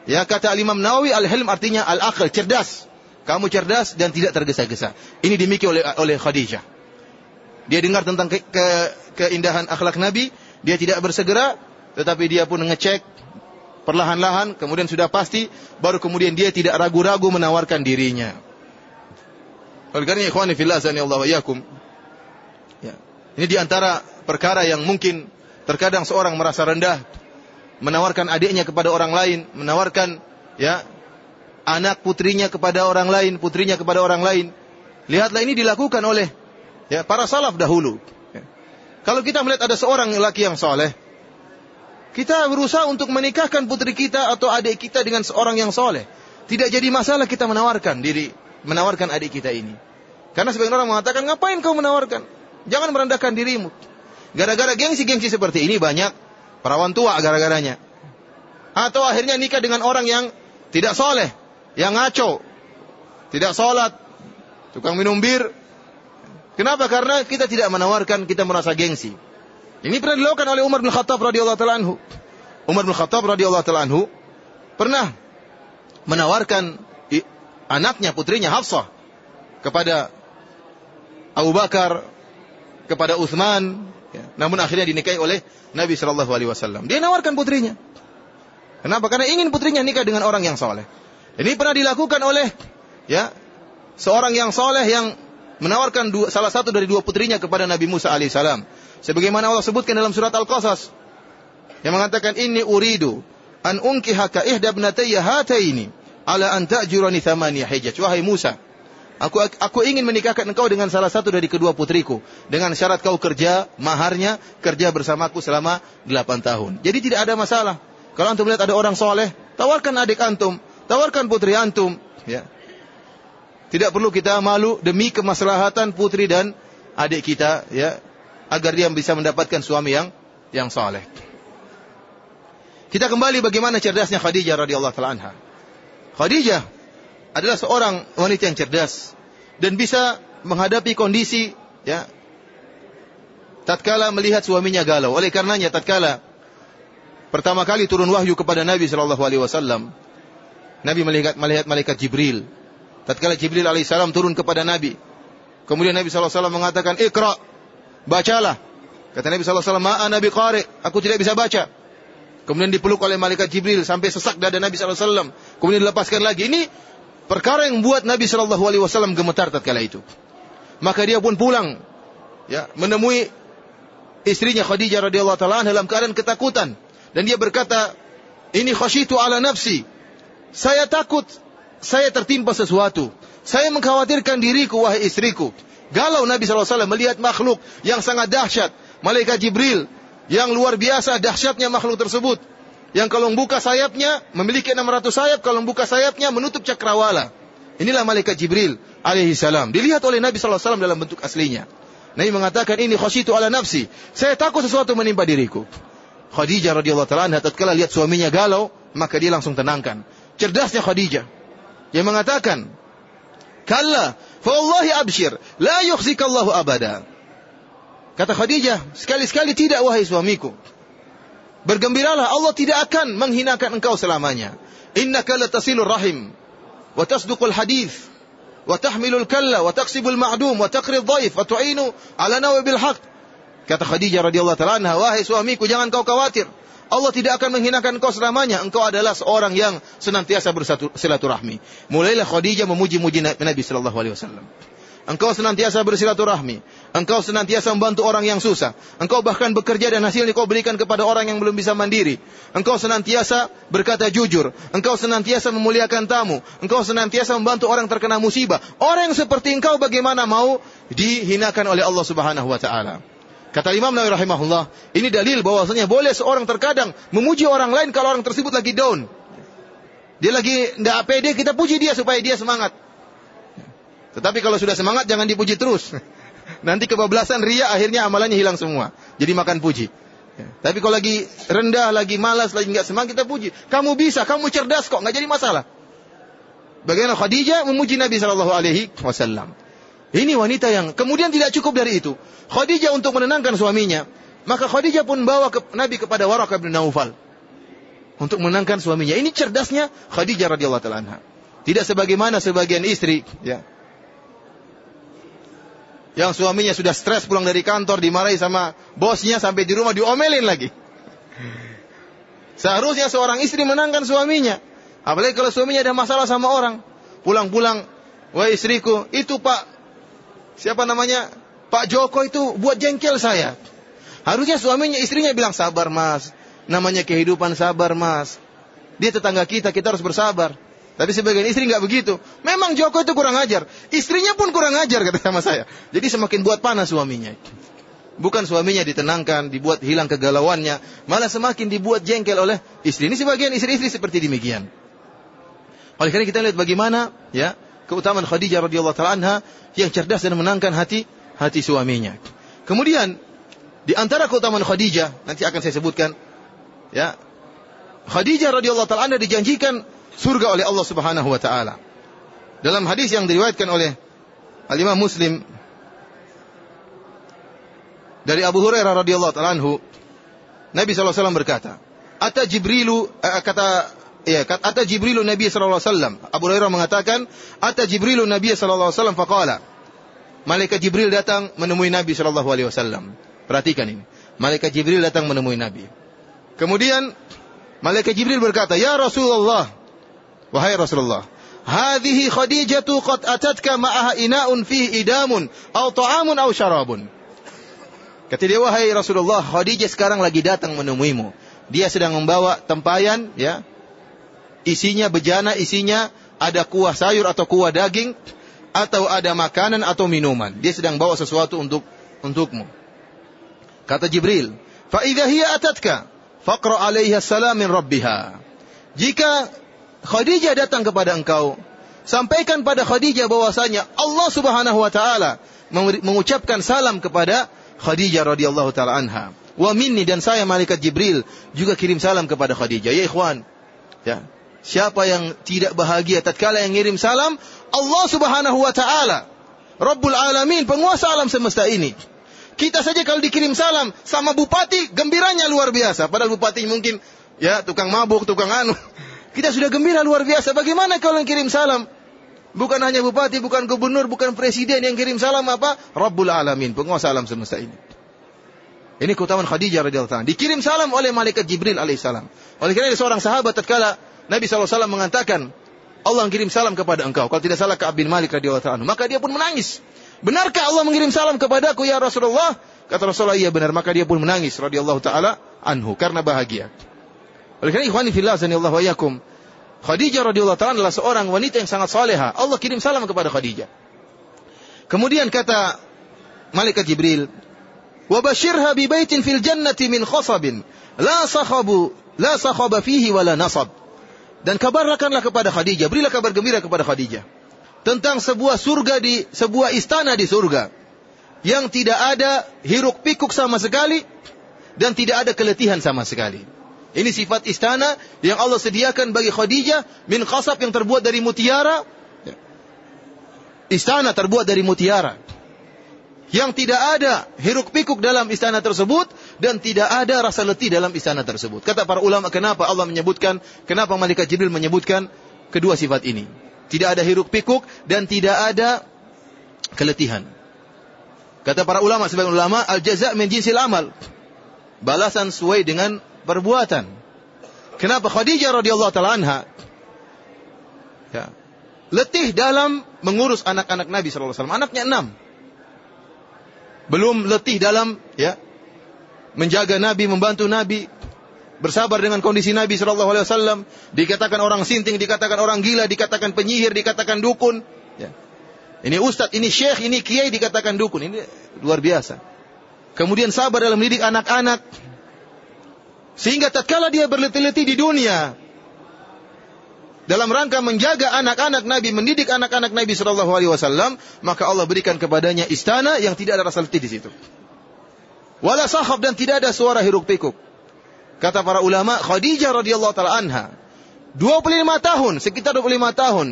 ya kata Al-Imam Nawawi, al-hilm artinya al-akhl, cerdas. Kamu cerdas dan tidak tergesa-gesa. Ini dimiliki oleh oleh Khadijah. Dia dengar tentang ke, ke, keindahan akhlak Nabi, dia tidak bersegera, tetapi dia pun ngecek perlahan-lahan, kemudian sudah pasti, baru kemudian dia tidak ragu-ragu menawarkan dirinya. Oleh karena ikhwani Allah wa yakum. Ya. Ini di antara perkara yang mungkin terkadang seorang merasa rendah, menawarkan adiknya kepada orang lain, menawarkan ya anak putrinya kepada orang lain, putrinya kepada orang lain. Lihatlah ini dilakukan oleh ya para salaf dahulu. Ya. Kalau kita melihat ada seorang laki yang soleh, kita berusaha untuk menikahkan putri kita atau adik kita dengan seorang yang soleh. Tidak jadi masalah kita menawarkan diri, menawarkan adik kita ini. Karena sebagian orang mengatakan, ngapain kau menawarkan? Jangan merendahkan dirimu. Gara-gara gengsi-gengsi seperti ini banyak perawan tua gara-garanya. Atau akhirnya nikah dengan orang yang tidak soleh yang ngaco, tidak sholat, tukang minum bir. Kenapa? Karena kita tidak menawarkan, kita merasa gengsi. Ini pernah dilakukan oleh Umar bin Khattab radhiyallahu taala anhu. Umar bin Khattab radhiyallahu taala anhu pernah menawarkan anaknya, putrinya Hafsah kepada Abu Bakar, kepada Uthman, ya. namun akhirnya dinikahi oleh Nabi Shallallahu Alaihi Wasallam. Dia nawarkan putrinya. Kenapa? Karena ingin putrinya nikah dengan orang yang soleh. Ini pernah dilakukan oleh ya seorang yang soleh yang menawarkan dua, salah satu dari dua putrinya kepada Nabi Musa alaihissalam. Sebagaimana Allah sebutkan dalam surat Al-Qasas yang mengatakan ini uridu an unkihaka ihda ibnatayya hataini ala an ta'jurani thamaniya hijaj. Wahai Musa, aku aku ingin menikahkan engkau dengan salah satu dari kedua putriku dengan syarat kau kerja maharnya kerja bersamaku selama delapan tahun. Jadi tidak ada masalah. Kalau antum melihat ada orang soleh, tawarkan adik antum Tawarkan putri antum, ya. Tidak perlu kita malu demi kemaslahatan putri dan adik kita, ya, agar dia bisa mendapatkan suami yang yang saleh. Kita kembali bagaimana cerdasnya Khadijah radhiyallahu taala anha. Khadijah adalah seorang wanita yang cerdas dan bisa menghadapi kondisi ya tatkala melihat suaminya galau. Oleh karenanya tatkala pertama kali turun wahyu kepada Nabi sallallahu alaihi wasallam Nabi melihat melihat malaikat Jibril. Tatkala Jibril alaihissalam turun kepada Nabi. Kemudian Nabi SAW mengatakan, Iqra, bacalah. Kata Nabi SAW, Ma'a Nabi Qari, aku tidak bisa baca. Kemudian dipeluk oleh malaikat Jibril sampai sesak dada Nabi SAW. Kemudian dilepaskan lagi. Ini perkara yang membuat Nabi SAW gemetar tatkala itu. Maka dia pun pulang, ya, menemui istrinya Khadijah radhiyallahu taala dalam keadaan ketakutan dan dia berkata, "Ini khasyitu ala nafsi." Saya takut saya tertimpa sesuatu. Saya mengkhawatirkan diriku, wahai istriku. Galau Nabi SAW melihat makhluk yang sangat dahsyat. Malaikat Jibril yang luar biasa dahsyatnya makhluk tersebut. Yang kalau membuka sayapnya, memiliki 600 sayap, kalau membuka sayapnya menutup cakrawala. Inilah malaikat Jibril alaihi salam. Dilihat oleh Nabi SAW dalam bentuk aslinya. Nabi mengatakan ini khasyitu ala nafsi. Saya takut sesuatu menimpa diriku. Khadijah radhiyallahu taala tatkala lihat suaminya galau, maka dia langsung tenangkan cerdasnya Khadijah yang mengatakan, "Kalla, fa wallahi abshir, la yukhzikallahu abada." Kata Khadijah, sekali-sekali tidak wahai suamiku. Bergembiralah Allah tidak akan menghinakan engkau selamanya. Innaka latasilur rahim wa tasduqul hadith wa tahmilul kalla wa taksibul ma'dum wa taqri dhaif wa tu'inu ala nawabil haq. Kata Khadijah radhiyallahu taala anha, wahai suamiku jangan kau khawatir. Allah tidak akan menghinakan engkau selamanya. Engkau adalah seorang yang senantiasa bersilaturahmi. Mulailah Khadijah memuji-muji Nabi sallallahu alaihi wasallam. Engkau senantiasa bersilaturahmi. Engkau senantiasa membantu orang yang susah. Engkau bahkan bekerja dan hasilnya kau berikan kepada orang yang belum bisa mandiri. Engkau senantiasa berkata jujur. Engkau senantiasa memuliakan tamu. Engkau senantiasa membantu orang terkena musibah. Orang yang seperti engkau bagaimana mau dihinakan oleh Allah Subhanahu wa taala? Kata Imam Nawawi rahimahullah, ini dalil bahwasanya boleh seorang terkadang memuji orang lain kalau orang tersebut lagi down. Dia lagi tidak pede, kita puji dia supaya dia semangat. Tetapi kalau sudah semangat jangan dipuji terus. Nanti kebablasan ria akhirnya amalannya hilang semua. Jadi makan puji. Tapi kalau lagi rendah, lagi malas, lagi nggak semangat kita puji. Kamu bisa, kamu cerdas kok, nggak jadi masalah. Bagaimana Khadijah memuji Nabi Shallallahu Alaihi Wasallam. Ini wanita yang kemudian tidak cukup dari itu. Khadijah untuk menenangkan suaminya, maka Khadijah pun bawa ke Nabi kepada Waraqah bin Naufal untuk menenangkan suaminya. Ini cerdasnya Khadijah radhiyallahu taala Tidak sebagaimana sebagian istri, ya, yang suaminya sudah stres pulang dari kantor dimarahi sama bosnya sampai di rumah diomelin lagi. Seharusnya seorang istri menangkan suaminya. Apalagi kalau suaminya ada masalah sama orang. Pulang-pulang, wah istriku, itu pak, siapa namanya? Pak Joko itu buat jengkel saya. Harusnya suaminya, istrinya bilang sabar mas. Namanya kehidupan sabar mas. Dia tetangga kita, kita harus bersabar. Tapi sebagian istri nggak begitu. Memang Joko itu kurang ajar. Istrinya pun kurang ajar kata sama saya. Jadi semakin buat panas suaminya. Bukan suaminya ditenangkan, dibuat hilang kegalauannya, malah semakin dibuat jengkel oleh istri. Ini sebagian istri-istri seperti demikian. Oleh karena kita lihat bagaimana ya keutamaan Khadijah radhiyallahu taala anha yang cerdas dan menangkan hati hati suaminya. Kemudian di antara keutamaan Khadijah nanti akan saya sebutkan ya Khadijah radhiyallahu taala anha dijanjikan surga oleh Allah Subhanahu wa taala. Dalam hadis yang diriwayatkan oleh Al-Imam Muslim dari Abu Hurairah radhiyallahu taala anhu, Nabi SAW berkata, "Ata Jibrilu uh, kata ya kata ata Jibrilu Nabi sallallahu alaihi wasallam." Abu Hurairah mengatakan, "Ata Jibrilu Nabi sallallahu alaihi wasallam faqala." Malaikat Jibril datang menemui Nabi sallallahu alaihi wasallam. Perhatikan ini. Malaikat Jibril datang menemui Nabi. Kemudian Malaikat Jibril berkata, "Ya Rasulullah, Wahai Rasulullah, hadhihi Khadijatu qad atatka ma'aha ina'un fihi idamun atau ta'amun atau syarabun. Kata dia, wahai Rasulullah, Khadijah sekarang lagi datang menemuimu. Dia sedang membawa tempayan, ya. Isinya bejana, isinya ada kuah sayur atau kuah daging, atau ada makanan atau minuman. Dia sedang bawa sesuatu untuk untukmu. Kata Jibril, fa idza hiya atatka, faqra 'alaiha salam. Jika Khadijah datang kepada engkau, sampaikan pada Khadijah bahwasanya Allah Subhanahu wa taala mengucapkan salam kepada Khadijah radhiyallahu taala anha. Wa minni dan saya malaikat Jibril juga kirim salam kepada Khadijah. Ya ikhwan, ya. Siapa yang tidak bahagia tatkala yang ngirim salam? Allah Subhanahu wa taala. Rabbul alamin, penguasa alam semesta ini. Kita saja kalau dikirim salam sama bupati, gembiranya luar biasa. Padahal bupati mungkin ya tukang mabuk, tukang anu. Kita sudah gembira luar biasa. Bagaimana kalau yang kirim salam? Bukan hanya bupati, bukan gubernur, bukan presiden yang kirim salam apa? Rabbul alamin, penguasa alam semesta ini. Ini keutamaan Khadijah radhiyallahu anha. Dikirim salam oleh malaikat Jibril alaihissalam. Oleh karena seorang sahabat tatkala Nabi SAW mengatakan, Allah mengirim salam kepada engkau. Kalau tidak salah ke Abin Malik radhiyallahu anhu. Maka dia pun menangis. Benarkah Allah mengirim salam kepadaku ya Rasulullah? Kata Rasulullah, iya benar. Maka dia pun menangis radhiyallahu taala anhu karena bahagia. Oleh karena ikhwani fillah Allah wa yakum. Khadijah radhiyallahu taala adalah seorang wanita yang sangat saleha. Allah kirim salam kepada Khadijah. Kemudian kata malaikat Jibril, "Wa basyirha bi baitin fil jannati min khasabin la sakhabu la sakhaba fihi nasab." Dan kabarkanlah kepada Khadijah, berilah kabar gembira kepada Khadijah tentang sebuah surga di sebuah istana di surga yang tidak ada hiruk pikuk sama sekali dan tidak ada keletihan sama sekali. Ini sifat istana yang Allah sediakan bagi Khadijah min khasab yang terbuat dari mutiara. Istana terbuat dari mutiara. yang tidak ada hiruk pikuk dalam istana tersebut dan tidak ada rasa letih dalam istana tersebut. Kata para ulama, kenapa Allah menyebutkan, kenapa malaikat Jibril menyebutkan kedua sifat ini? Tidak ada hiruk pikuk dan tidak ada keletihan. Kata para ulama, sebagian ulama, al-jaza' min jinsil amal. Balasan sesuai dengan perbuatan. Kenapa Khadijah radhiyallahu taala anha ya, letih dalam mengurus anak-anak Nabi sallallahu alaihi wasallam. Anaknya enam belum letih dalam ya menjaga Nabi, membantu Nabi, bersabar dengan kondisi Nabi Shallallahu Alaihi Wasallam. Dikatakan orang sinting, dikatakan orang gila, dikatakan penyihir, dikatakan dukun. Ya. Ini ustadz, ini syekh, ini kiai dikatakan dukun. Ini luar biasa. Kemudian sabar dalam mendidik anak-anak. Sehingga tatkala dia berletih-letih di dunia, dalam rangka menjaga anak-anak Nabi, mendidik anak-anak Nabi Shallallahu Alaihi Wasallam, maka Allah berikan kepadanya istana yang tidak ada rasa letih di situ. Wala sahab dan tidak ada suara hiruk pikuk. Kata para ulama, Khadijah radhiyallahu taala anha, 25 tahun, sekitar 25 tahun,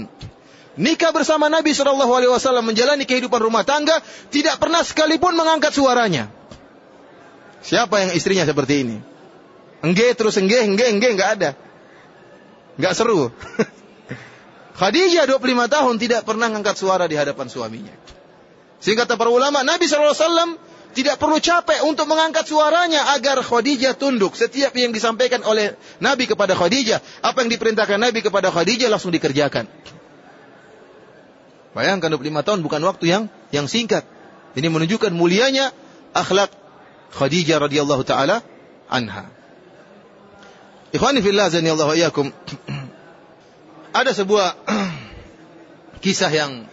nikah bersama Nabi Shallallahu Alaihi Wasallam menjalani kehidupan rumah tangga, tidak pernah sekalipun mengangkat suaranya. Siapa yang istrinya seperti ini? Enggak terus enggak, enggak, enggak, enggak ada. Nggak seru. Khadijah 25 tahun tidak pernah mengangkat suara di hadapan suaminya. Sehingga kata para ulama, Nabi SAW tidak perlu capek untuk mengangkat suaranya agar Khadijah tunduk. Setiap yang disampaikan oleh Nabi kepada Khadijah, apa yang diperintahkan Nabi kepada Khadijah langsung dikerjakan. Bayangkan 25 tahun bukan waktu yang yang singkat. Ini menunjukkan mulianya akhlak Khadijah radhiyallahu taala anha. Ikhwani fillah zani Allah iyyakum. Ada sebuah kisah yang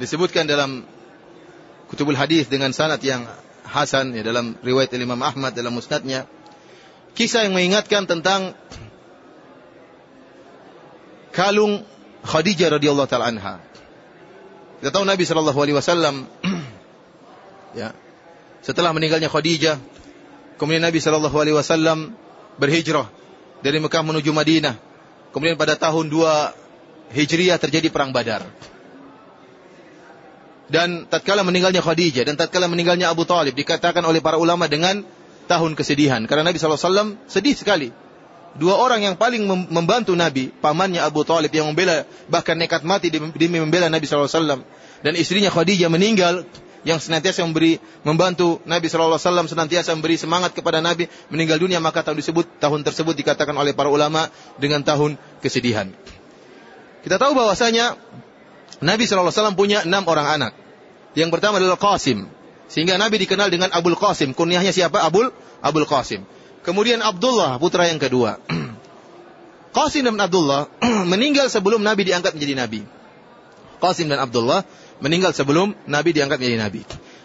disebutkan dalam kutubul hadis dengan sanad yang hasan ya dalam riwayat Imam Ahmad dalam musnadnya. Kisah yang mengingatkan tentang kalung Khadijah radhiyallahu taala anha. Kita tahu Nabi sallallahu alaihi wasallam ya. Setelah meninggalnya Khadijah, kemudian Nabi sallallahu alaihi wasallam berhijrah dari Mekah menuju Madinah. Kemudian pada tahun 2 Hijriah terjadi perang Badar. Dan tatkala meninggalnya Khadijah dan tatkala meninggalnya Abu Talib dikatakan oleh para ulama dengan tahun kesedihan karena Nabi SAW sedih sekali. Dua orang yang paling membantu Nabi, pamannya Abu Talib yang membela bahkan nekat mati demi membela Nabi SAW dan istrinya Khadijah meninggal yang senantiasa memberi membantu Nabi Shallallahu Alaihi Wasallam senantiasa memberi semangat kepada Nabi meninggal dunia maka tahun disebut tahun tersebut dikatakan oleh para ulama dengan tahun kesedihan. Kita tahu bahwasanya Nabi Wasallam punya enam orang anak. Yang pertama adalah Qasim sehingga Nabi dikenal dengan Abul Qasim. Kunyahnya siapa? Abul Abul Qasim. Kemudian Abdullah putra yang kedua. Qasim dan Abdullah meninggal sebelum Nabi diangkat menjadi Nabi. Qasim dan Abdullah meninggal sebelum Nabi diangkat menjadi Nabi.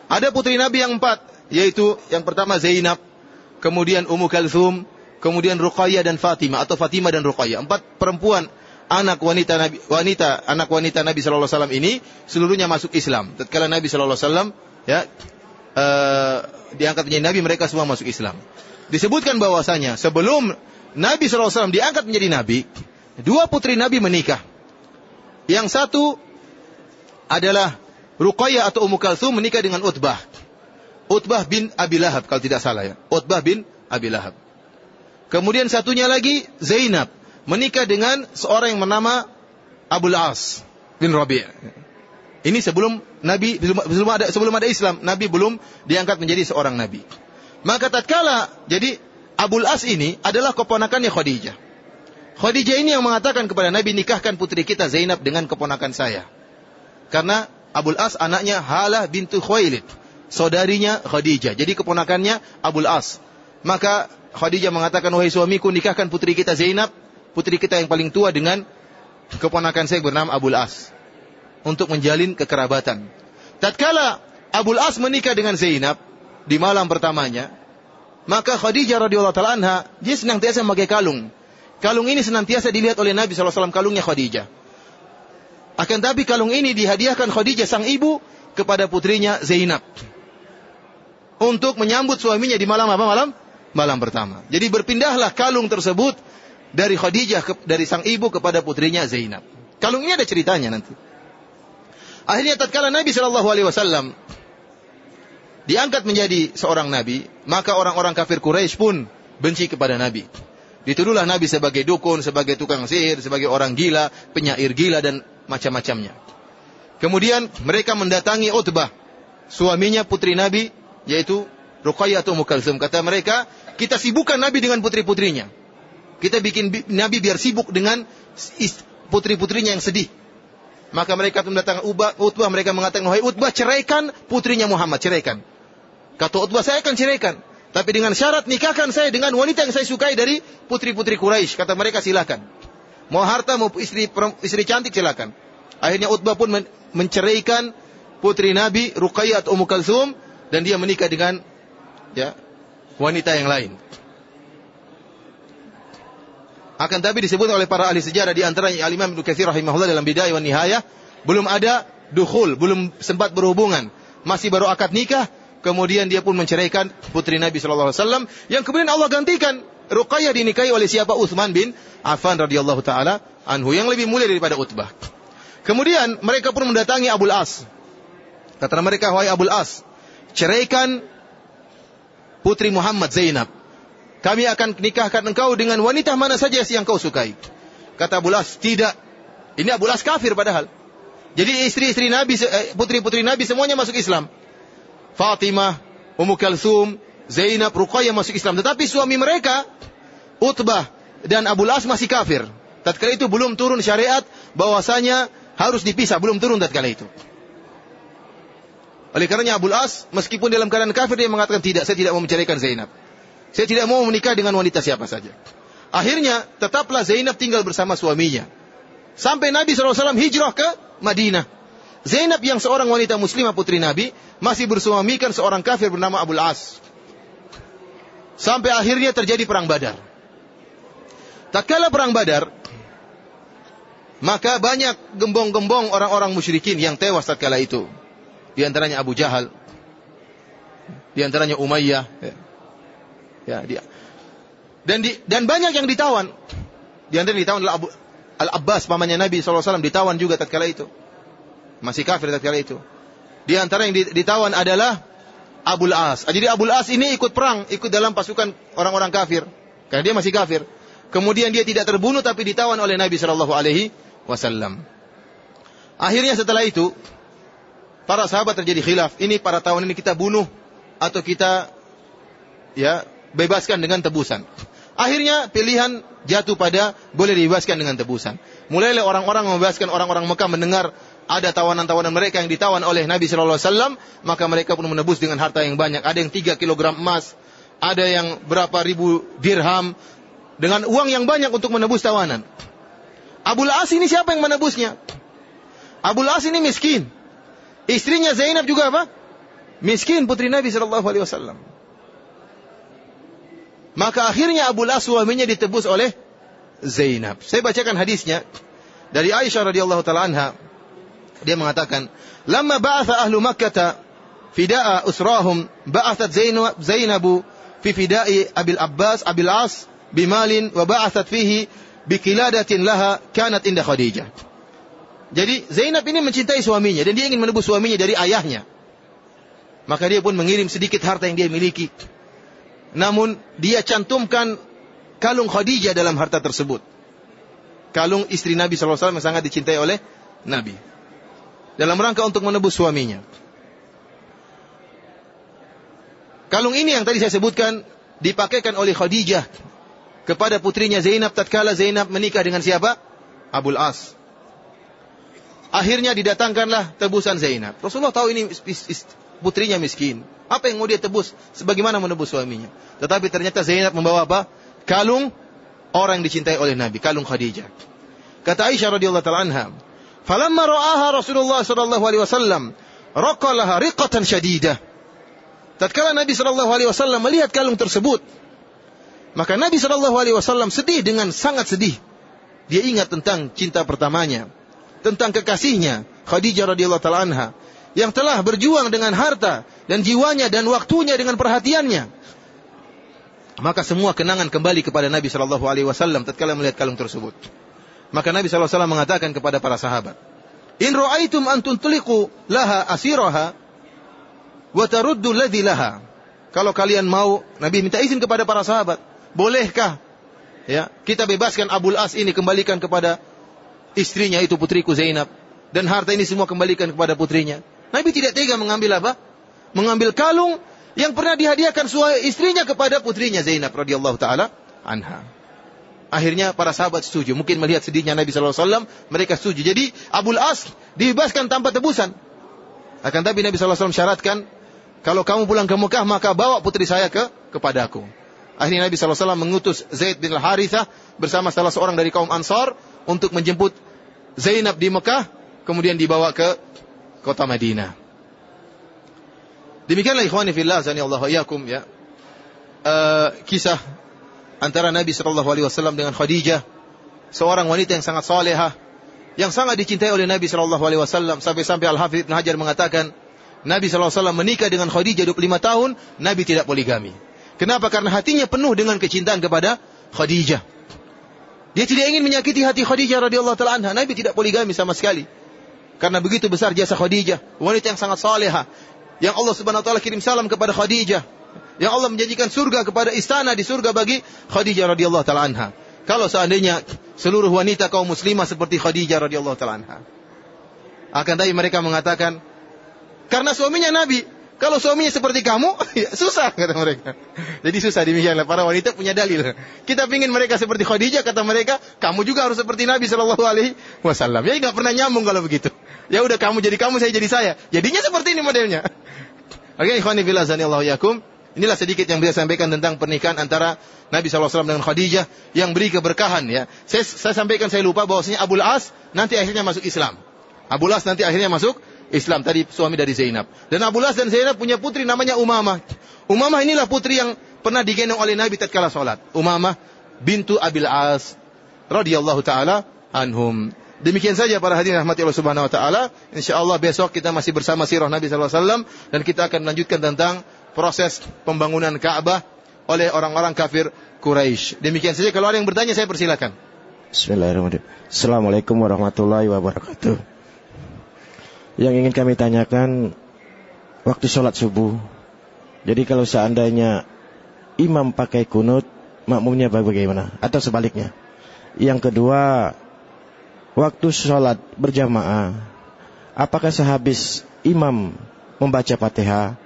Ada putri Nabi yang empat, yaitu yang pertama Zainab, kemudian Ummu Kalthum, kemudian Ruqayyah dan Fatimah atau Fatimah dan Ruqayyah. Empat perempuan anak wanita Nabi wanita anak wanita Nabi sallallahu alaihi wasallam ini seluruhnya masuk Islam. Tatkala Nabi sallallahu alaihi wasallam ya uh, diangkat menjadi nabi mereka semua masuk Islam. Disebutkan bahwasanya sebelum Nabi sallallahu alaihi wasallam diangkat menjadi nabi, dua putri Nabi menikah. Yang satu adalah Ruqayyah atau Ummu Kalsum menikah dengan Utbah. Utbah bin Abi Lahab kalau tidak salah ya. Utbah bin Abi Lahab. Kemudian satunya lagi Zainab menikah dengan seorang yang bernama Abul As bin Rabi'. Ini sebelum Nabi sebelum ada sebelum ada Islam, Nabi belum diangkat menjadi seorang nabi. Maka tatkala jadi Abul As ini adalah keponakannya Khadijah. Khadijah ini yang mengatakan kepada Nabi nikahkan putri kita Zainab dengan keponakan saya. Karena Abul As anaknya Halah bintu Khuwailid, saudarinya Khadijah. Jadi keponakannya Abul As. Maka Khadijah mengatakan, "Wahai suamiku, nikahkan putri kita Zainab, putri kita yang paling tua dengan keponakan saya bernama Abul As untuk menjalin kekerabatan." Tatkala Abul As menikah dengan Zainab di malam pertamanya, maka Khadijah radhiyallahu taala anha dia senantiasa memakai kalung. Kalung ini senantiasa dilihat oleh Nabi SAW, kalungnya Khadijah. Akan tapi kalung ini dihadiahkan Khadijah sang ibu kepada putrinya Zainab. Untuk menyambut suaminya di malam apa malam? Malam pertama. Jadi berpindahlah kalung tersebut dari Khadijah dari sang ibu kepada putrinya Zainab. Kalung ini ada ceritanya nanti. Akhirnya tatkala Nabi Shallallahu Alaihi Wasallam diangkat menjadi seorang nabi, maka orang-orang kafir Quraisy pun benci kepada nabi. Dituduhlah nabi sebagai dukun, sebagai tukang sihir, sebagai orang gila, penyair gila dan macam-macamnya. Kemudian mereka mendatangi Utbah, suaminya putri nabi yaitu Ruqayyah atau Mukalsum. Kata mereka, kita sibukkan nabi dengan putri-putrinya. Kita bikin nabi biar sibuk dengan putri-putrinya yang sedih. Maka mereka mendatangkan Utbah, mereka mengatakan, "Wahai Utbah, ceraikan putrinya Muhammad, ceraikan." Kata Utbah, "Saya akan ceraikan, tapi dengan syarat nikahkan saya dengan wanita yang saya sukai dari putri-putri Quraisy." Kata mereka, "Silakan." Mau harta mau istri istri cantik silakan. Akhirnya Utbah pun menceraikan putri Nabi Ruqayyah atau Ummu Kalsum dan dia menikah dengan ya wanita yang lain. Akan tapi disebut oleh para ahli sejarah di antaranya Al-Imam Ibnu Katsir rahimahullah dalam Bidayah wan Nihayah, belum ada dukhul, belum sempat berhubungan. Masih baru akad nikah, kemudian dia pun menceraikan putri Nabi sallallahu alaihi wasallam yang kemudian Allah gantikan Ruqayyah dinikahi oleh siapa? Utsman bin Affan radhiyallahu taala anhu yang lebih mulia daripada Utbah. Kemudian mereka pun mendatangi Abul As. Kata mereka, "Wahai Abul As, ceraikan putri Muhammad Zainab kami akan nikahkan engkau dengan wanita mana saja yang kau sukai. Kata Abu Las, tidak. Ini Abu Las kafir padahal. Jadi istri-istri Nabi, eh, putri-putri Nabi semuanya masuk Islam. Fatimah, Ummu Kalsum, Zainab, Ruqayyah masuk Islam. Tetapi suami mereka, Utbah dan Abu Las masih kafir. Tatkala itu belum turun syariat bahwasanya harus dipisah, belum turun tatkala itu. Oleh karenanya Abu As, meskipun dalam keadaan kafir dia mengatakan tidak, saya tidak mau menceraikan Zainab. Saya tidak mau menikah dengan wanita siapa saja. Akhirnya tetaplah Zainab tinggal bersama suaminya. Sampai Nabi SAW hijrah ke Madinah. Zainab yang seorang wanita muslimah putri Nabi masih bersuamikan seorang kafir bernama Abul As. Sampai akhirnya terjadi perang Badar. Tak kala perang Badar, maka banyak gembong-gembong orang-orang musyrikin yang tewas tatkala itu. Di antaranya Abu Jahal, di antaranya Umayyah, Ya, dia. Dan di, dan banyak yang ditawan. Di antara ditawan adalah Abu Al-Abbas pamannya Nabi SAW ditawan juga tatkala itu. Masih kafir tatkala itu. Di antara yang ditawan adalah Abul As. Jadi Abul As ini ikut perang, ikut dalam pasukan orang-orang kafir. Karena dia masih kafir. Kemudian dia tidak terbunuh tapi ditawan oleh Nabi Alaihi Wasallam. Akhirnya setelah itu para sahabat terjadi khilaf. Ini para tawan ini kita bunuh atau kita ya bebaskan dengan tebusan. Akhirnya pilihan jatuh pada boleh dibebaskan dengan tebusan. Mulailah orang-orang membebaskan orang-orang Mekah mendengar ada tawanan-tawanan mereka yang ditawan oleh Nabi Shallallahu Alaihi Wasallam, maka mereka pun menebus dengan harta yang banyak. Ada yang tiga kilogram emas, ada yang berapa ribu dirham, dengan uang yang banyak untuk menebus tawanan. Abu As ini siapa yang menebusnya? Abu As ini miskin. Istrinya Zainab juga apa? Miskin putri Nabi Shallallahu Alaihi Wasallam. Maka akhirnya Abu Las suaminya ditebus oleh Zainab. Saya bacakan hadisnya dari Aisyah radhiyallahu taala anha. Dia mengatakan, "Lamma ba'atha ahlu Makkah fida'a usrahum, ba'athat Zainab Zainabu fi fida'i Abil Abbas Abil As bimalin wa ba'athat fihi bikiladatin laha kanat inda Khadijah." Jadi Zainab ini mencintai suaminya dan dia ingin menebus suaminya dari ayahnya. Maka dia pun mengirim sedikit harta yang dia miliki namun dia cantumkan kalung Khadijah dalam harta tersebut. Kalung istri Nabi SAW yang sangat dicintai oleh Nabi. Dalam rangka untuk menebus suaminya. Kalung ini yang tadi saya sebutkan dipakaikan oleh Khadijah kepada putrinya Zainab tatkala Zainab menikah dengan siapa? Abul As. Akhirnya didatangkanlah tebusan Zainab. Rasulullah tahu ini putrinya miskin. Apa yang mau dia tebus? Sebagaimana menebus suaminya. Tetapi ternyata Zainab membawa apa? Kalung orang yang dicintai oleh Nabi, kalung Khadijah. Kata Aisyah radhiyallahu taala anha, "Falamma ra'aha Rasulullah sallallahu alaihi wasallam, raqalaha riqatan syadidah." Tatkala Nabi sallallahu alaihi wasallam melihat kalung tersebut, maka Nabi sallallahu alaihi wasallam sedih dengan sangat sedih. Dia ingat tentang cinta pertamanya, tentang kekasihnya Khadijah radhiyallahu taala anha yang telah berjuang dengan harta dan jiwanya dan waktunya dengan perhatiannya. Maka semua kenangan kembali kepada Nabi Shallallahu Alaihi Wasallam tatkala melihat kalung tersebut. Maka Nabi Shallallahu Alaihi Wasallam mengatakan kepada para sahabat, In ro'aitum antun tuliku laha asiraha, wa taruddu alladhi laha. Kalau kalian mau, Nabi minta izin kepada para sahabat, bolehkah ya, kita bebaskan Abul As ini kembalikan kepada istrinya itu putriku Zainab dan harta ini semua kembalikan kepada putrinya. Nabi tidak tega mengambil apa? Mengambil kalung yang pernah dihadiahkan suami istrinya kepada putrinya Zainab radhiyallahu taala anha. Akhirnya para sahabat setuju. Mungkin melihat sedihnya Nabi SAW, mereka setuju. Jadi Abul As dibebaskan tanpa tebusan. Akan tapi Nabi SAW syaratkan, kalau kamu pulang ke Mekah, maka bawa putri saya ke kepadaku. Akhirnya Nabi SAW mengutus Zaid bin Al-Harithah bersama salah seorang dari kaum Ansar untuk menjemput Zainab di Mekah, kemudian dibawa ke kota Madinah. Demikianlah ikhwani fillah zani Allah yakum ya. Uh, kisah antara Nabi sallallahu alaihi wasallam dengan Khadijah, seorang wanita yang sangat salehah, yang sangat dicintai oleh Nabi sallallahu alaihi wasallam sampai-sampai Al-Hafidz Ibnu Hajar mengatakan Nabi wasallam menikah dengan Khadijah 25 tahun, Nabi tidak poligami. Kenapa? Karena hatinya penuh dengan kecintaan kepada Khadijah. Dia tidak ingin menyakiti hati Khadijah radhiyallahu taala anha. Nabi tidak poligami sama sekali. Karena begitu besar jasa Khadijah, wanita yang sangat salehah, yang Allah Subhanahu wa taala kirim salam kepada Khadijah, yang Allah menjanjikan surga kepada istana di surga bagi Khadijah radhiyallahu taala anha. Kalau seandainya seluruh wanita kaum muslimah seperti Khadijah radhiyallahu taala anha. Akan tapi mereka mengatakan karena suaminya Nabi, kalau suaminya seperti kamu, ya susah kata mereka. Jadi susah demikianlah para wanita punya dalil. Kita ingin mereka seperti Khadijah kata mereka, kamu juga harus seperti Nabi Shallallahu Alaihi Wasallam. Ya nggak pernah nyambung kalau begitu. Ya udah kamu jadi kamu, saya jadi saya. Jadinya seperti ini modelnya. Oke, ikhwani fillah yakum. Inilah sedikit yang bisa sampaikan tentang pernikahan antara Nabi SAW dengan Khadijah yang beri keberkahan ya. Saya, saya sampaikan saya lupa bahwasanya Abu As nanti akhirnya masuk Islam. Abu As nanti akhirnya masuk Islam tadi suami dari Zainab. Dan Abu As dan Zainab punya putri namanya Umamah. Umamah inilah putri yang pernah digendong oleh Nabi tatkala salat. Umamah bintu Abil As radhiyallahu taala anhum. Demikian saja para hadirin rahmati Allah Subhanahu wa taala. Insyaallah besok kita masih bersama sirah Nabi sallallahu alaihi wasallam dan kita akan melanjutkan tentang proses pembangunan Ka'bah oleh orang-orang kafir Quraisy. Demikian saja kalau ada yang bertanya saya persilakan. Bismillahirrahmanirrahim. Assalamualaikum warahmatullahi wabarakatuh. Yang ingin kami tanyakan waktu sholat subuh. Jadi kalau seandainya imam pakai kunut, makmumnya bagaimana? Atau sebaliknya? Yang kedua, waktu sholat berjamaah, apakah sehabis imam membaca fatihah,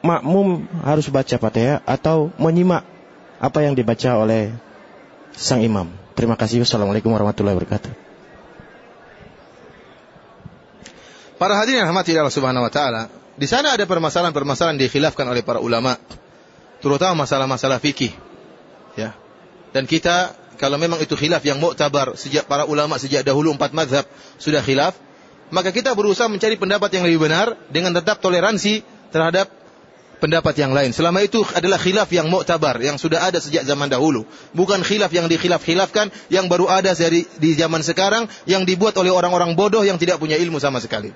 makmum harus baca fatihah atau menyimak apa yang dibaca oleh sang imam? Terima kasih. Wassalamualaikum warahmatullahi wabarakatuh. Para hadirin yang rahmati Allah Subhanahu wa taala, di sana ada permasalahan-permasalahan dikhilafkan oleh para ulama, terutama masalah-masalah fikih. Ya. Dan kita kalau memang itu khilaf yang muktabar sejak para ulama sejak dahulu empat mazhab sudah khilaf, maka kita berusaha mencari pendapat yang lebih benar dengan tetap toleransi terhadap pendapat yang lain. Selama itu adalah khilaf yang muktabar yang sudah ada sejak zaman dahulu, bukan khilaf yang dikhilaf-khilafkan yang baru ada dari di zaman sekarang yang dibuat oleh orang-orang bodoh yang tidak punya ilmu sama sekali.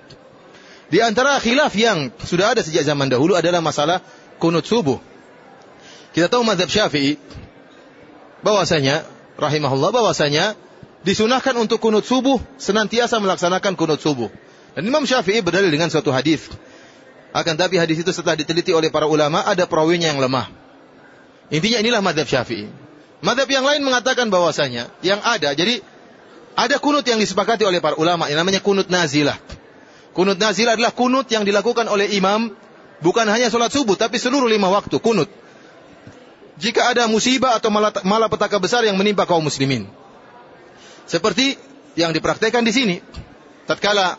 Di antara khilaf yang sudah ada sejak zaman dahulu adalah masalah kunut subuh. Kita tahu mazhab Syafi'i bahwasanya rahimahullah bahwasanya disunahkan untuk kunut subuh senantiasa melaksanakan kunut subuh. Dan Imam Syafi'i berdalil dengan suatu hadis. Akan tapi hadis itu setelah diteliti oleh para ulama ada perawinya yang lemah. Intinya inilah madhab Syafi'i. Madhab yang lain mengatakan bahwasanya yang ada jadi ada kunut yang disepakati oleh para ulama yang namanya kunut nazilah. Kunut nazilah adalah kunut yang dilakukan oleh imam bukan hanya sholat subuh tapi seluruh lima waktu kunut jika ada musibah atau malapetaka besar yang menimpa kaum muslimin. Seperti yang dipraktekkan di sini. Tatkala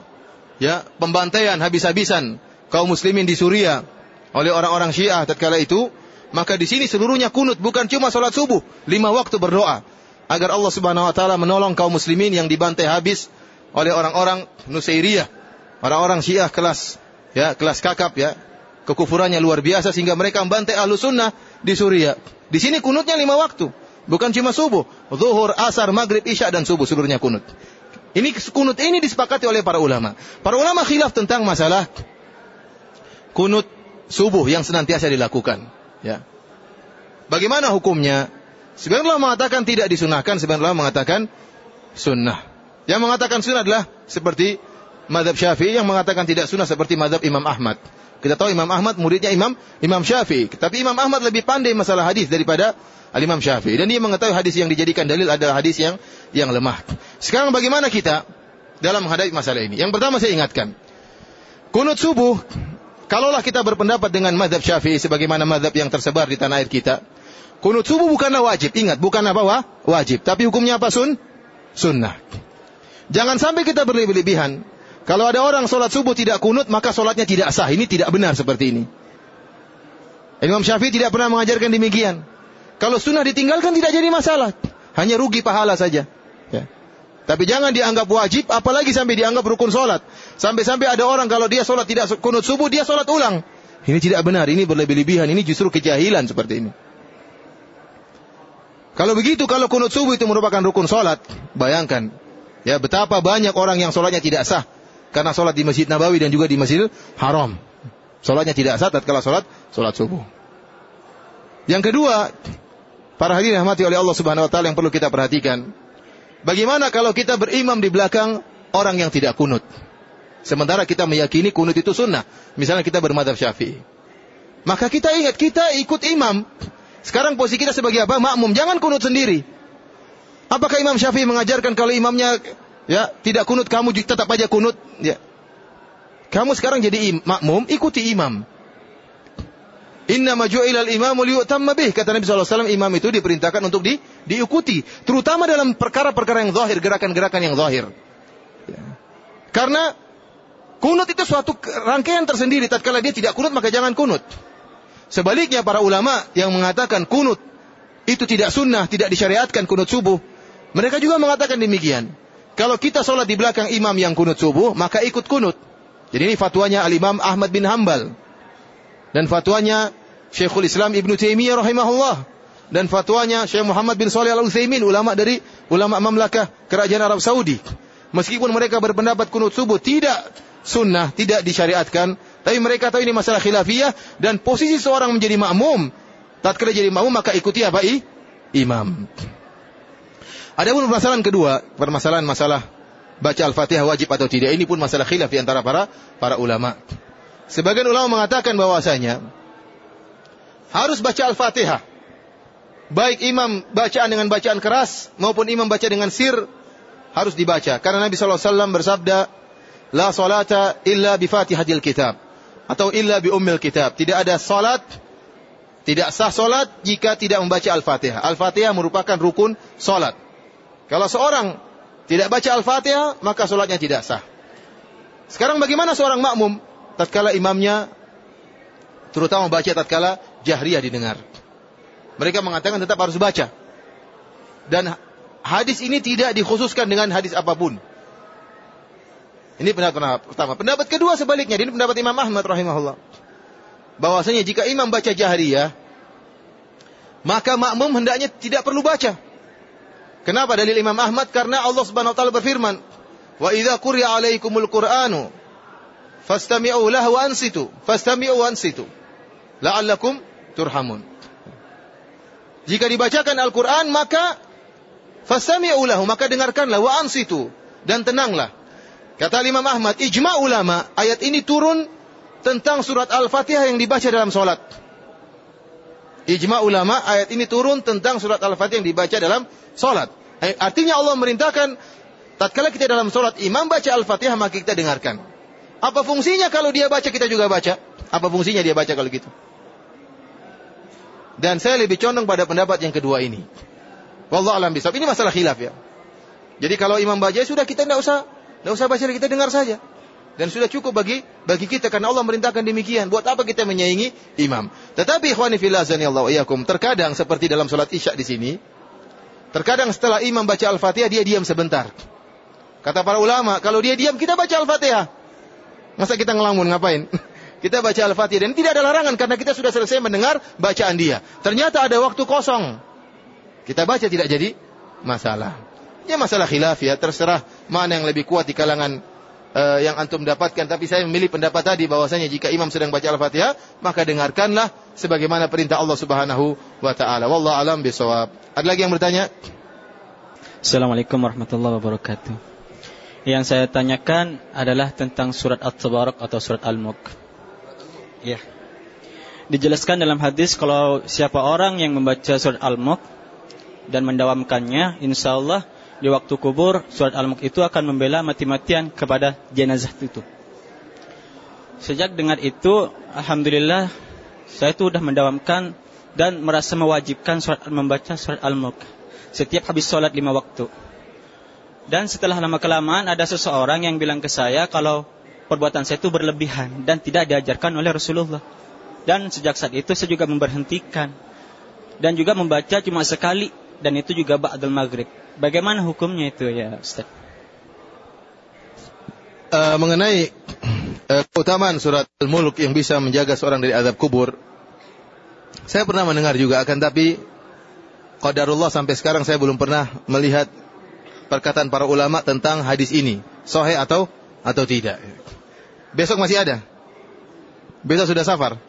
ya pembantaian habis-habisan kaum muslimin di Suriah oleh orang-orang Syiah tatkala itu, maka di sini seluruhnya kunut bukan cuma salat subuh, lima waktu berdoa agar Allah Subhanahu wa taala menolong kaum muslimin yang dibantai habis oleh orang-orang Nusairiyah, orang-orang Syiah kelas ya, kelas kakap ya, kekufurannya luar biasa sehingga mereka membantai ahlu sunnah di Suriah. Di sini kunutnya lima waktu. Bukan cuma subuh. Zuhur, asar, maghrib, isya, dan subuh. Seluruhnya kunut. Ini kunut ini disepakati oleh para ulama. Para ulama khilaf tentang masalah kunut subuh yang senantiasa dilakukan. Ya. Bagaimana hukumnya? Ulama mengatakan tidak disunahkan, ulama mengatakan sunnah. Yang mengatakan sunnah adalah seperti madhab Syafi'i yang mengatakan tidak sunnah seperti madhab Imam Ahmad. Kita tahu Imam Ahmad muridnya Imam Imam Syafi'i, tapi Imam Ahmad lebih pandai masalah hadis daripada Al-Imam Syafi'i dan dia mengetahui hadis yang dijadikan dalil adalah hadis yang yang lemah. Sekarang bagaimana kita dalam menghadapi masalah ini? Yang pertama saya ingatkan, kunut subuh Kalaulah kita berpendapat dengan madhab syafi'i sebagaimana madhab yang tersebar di tanah air kita. Kunut subuh bukanlah wajib. Ingat, bukan apa? Wajib. Tapi hukumnya apa sun? Sunnah. Jangan sampai kita berlebihan. Kalau ada orang sholat subuh tidak kunut, maka sholatnya tidak sah. Ini tidak benar seperti ini. Imam Syafi'i tidak pernah mengajarkan demikian. Kalau sunnah ditinggalkan tidak jadi masalah. Hanya rugi pahala saja. Ya. Tapi jangan dianggap wajib, apalagi sampai dianggap rukun sholat. Sampai-sampai ada orang kalau dia sholat tidak kunut subuh, dia sholat ulang. Ini tidak benar, ini berlebih-lebihan, ini justru kejahilan seperti ini. Kalau begitu, kalau kunut subuh itu merupakan rukun sholat, bayangkan. Ya, betapa banyak orang yang sholatnya tidak sah. Karena sholat di Masjid Nabawi dan juga di Masjid Haram. Sholatnya tidak sah tatkala sholat, sholat subuh. Yang kedua, para hadirin rahmati oleh Allah Subhanahu wa taala yang perlu kita perhatikan, Bagaimana kalau kita berimam di belakang orang yang tidak kunut? Sementara kita meyakini kunut itu sunnah. Misalnya kita bermadhab syafi'i. Maka kita ingat, kita ikut imam. Sekarang posisi kita sebagai apa? Makmum. Jangan kunut sendiri. Apakah Imam Syafi'i mengajarkan kalau imamnya ya tidak kunut, kamu tetap aja kunut? Ya. Kamu sekarang jadi makmum, ikuti imam. Inna maju'ilal imamu liyu'tamma bih. Kata Nabi SAW, imam itu diperintahkan untuk di, diikuti. Terutama dalam perkara-perkara yang zahir, gerakan-gerakan yang zahir. Ya. Karena kunut itu suatu rangkaian tersendiri. Tatkala dia tidak kunut, maka jangan kunut. Sebaliknya para ulama yang mengatakan kunut itu tidak sunnah, tidak disyariatkan kunut subuh. Mereka juga mengatakan demikian. Kalau kita sholat di belakang imam yang kunut subuh, maka ikut kunut. Jadi ini fatwanya Al-Imam Ahmad bin Hambal dan fatwanya Syekhul Islam Ibn Taimiyah rahimahullah dan fatwanya Syekh Muhammad bin Shalih Al Utsaimin ulama dari ulama mamlakah kerajaan Arab Saudi. Meskipun mereka berpendapat kunut subuh tidak sunnah, tidak disyariatkan, tapi mereka tahu ini masalah khilafiyah dan posisi seorang menjadi makmum. Tatkala jadi makmum maka ikuti apa? I? Imam. Ada pun permasalahan kedua, permasalahan masalah baca Al-Fatihah wajib atau tidak. Ini pun masalah khilaf di antara para para ulama. Sebagian ulama mengatakan bahwasanya harus baca Al-Fatihah. Baik imam bacaan dengan bacaan keras maupun imam baca dengan sir harus dibaca. Karena Nabi SAW bersabda, La salata illa bi fatihatil kitab. Atau illa bi ummil kitab. Tidak ada salat, tidak sah salat jika tidak membaca Al-Fatihah. Al-Fatihah merupakan rukun salat. Kalau seorang tidak baca Al-Fatihah, maka salatnya tidak sah. Sekarang bagaimana seorang makmum? tatkala imamnya terutama baca tatkala jahriyah didengar. Mereka mengatakan tetap harus baca. Dan hadis ini tidak dikhususkan dengan hadis apa pun. Ini pendapat pertama. Pendapat kedua sebaliknya, ini pendapat Imam Ahmad rahimahullah. Bahwasanya jika imam baca jahriyah, maka makmum hendaknya tidak perlu baca. Kenapa dalil Imam Ahmad? Karena Allah Subhanahu wa taala berfirman, "Wa idza quri'a 'alaikumul Qur'anu fastami'u lahu wa ansitu fastami'u wa ansitu la'allakum turhamun jika dibacakan Al-Qur'an maka fastami'u lahu maka dengarkanlah wa ansitu dan tenanglah kata Imam Ahmad ijma ulama ayat ini turun tentang surat Al-Fatihah yang dibaca dalam salat ijma ulama ayat ini turun tentang surat Al-Fatihah yang dibaca dalam salat eh, artinya Allah merintahkan tatkala kita dalam salat imam baca Al-Fatihah maka kita dengarkan apa fungsinya kalau dia baca kita juga baca? Apa fungsinya dia baca kalau gitu? Dan saya lebih condong pada pendapat yang kedua ini. Wallah alam bisawab. Ini masalah khilaf ya. Jadi kalau imam baca sudah kita tidak usah tidak usah baca kita dengar saja. Dan sudah cukup bagi bagi kita karena Allah merintahkan demikian. Buat apa kita menyaingi imam? Tetapi ikhwani fillah Allah iyakum, terkadang seperti dalam salat Isya di sini, terkadang setelah imam baca Al-Fatihah dia diam sebentar. Kata para ulama, kalau dia diam kita baca Al-Fatihah. Masa kita ngelamun ngapain? Kita baca Al-Fatihah dan tidak ada larangan karena kita sudah selesai mendengar bacaan dia. Ternyata ada waktu kosong. Kita baca tidak jadi masalah. Ya masalah khilaf ya, terserah mana yang lebih kuat di kalangan uh, yang antum dapatkan. Tapi saya memilih pendapat tadi bahwasanya jika imam sedang baca Al-Fatihah, maka dengarkanlah sebagaimana perintah Allah Subhanahu wa taala. Wallahu alam bisawab. Ada lagi yang bertanya? Assalamualaikum warahmatullahi wabarakatuh. Yang saya tanyakan adalah tentang surat At-Tabarak atau surat Al-Mulk. Ya. Dijelaskan dalam hadis kalau siapa orang yang membaca surat Al-Mulk dan mendawamkannya, insya Allah di waktu kubur surat Al-Mulk itu akan membela mati-matian kepada jenazah itu. Sejak dengar itu, alhamdulillah saya itu sudah mendawamkan dan merasa mewajibkan surat membaca surat Al-Mulk setiap habis sholat lima waktu. Dan setelah lama kelamaan ada seseorang yang bilang ke saya kalau perbuatan saya itu berlebihan dan tidak diajarkan oleh Rasulullah. Dan sejak saat itu saya juga memberhentikan dan juga membaca cuma sekali dan itu juga ba'dal maghrib. Bagaimana hukumnya itu ya Ustaz? Uh, mengenai uh, keutamaan surat Al-Mulk yang bisa menjaga seorang dari azab kubur, saya pernah mendengar juga akan tapi qadarullah sampai sekarang saya belum pernah melihat perkataan para ulama tentang hadis ini, sahih atau atau tidak. Besok masih ada. Besok sudah safar.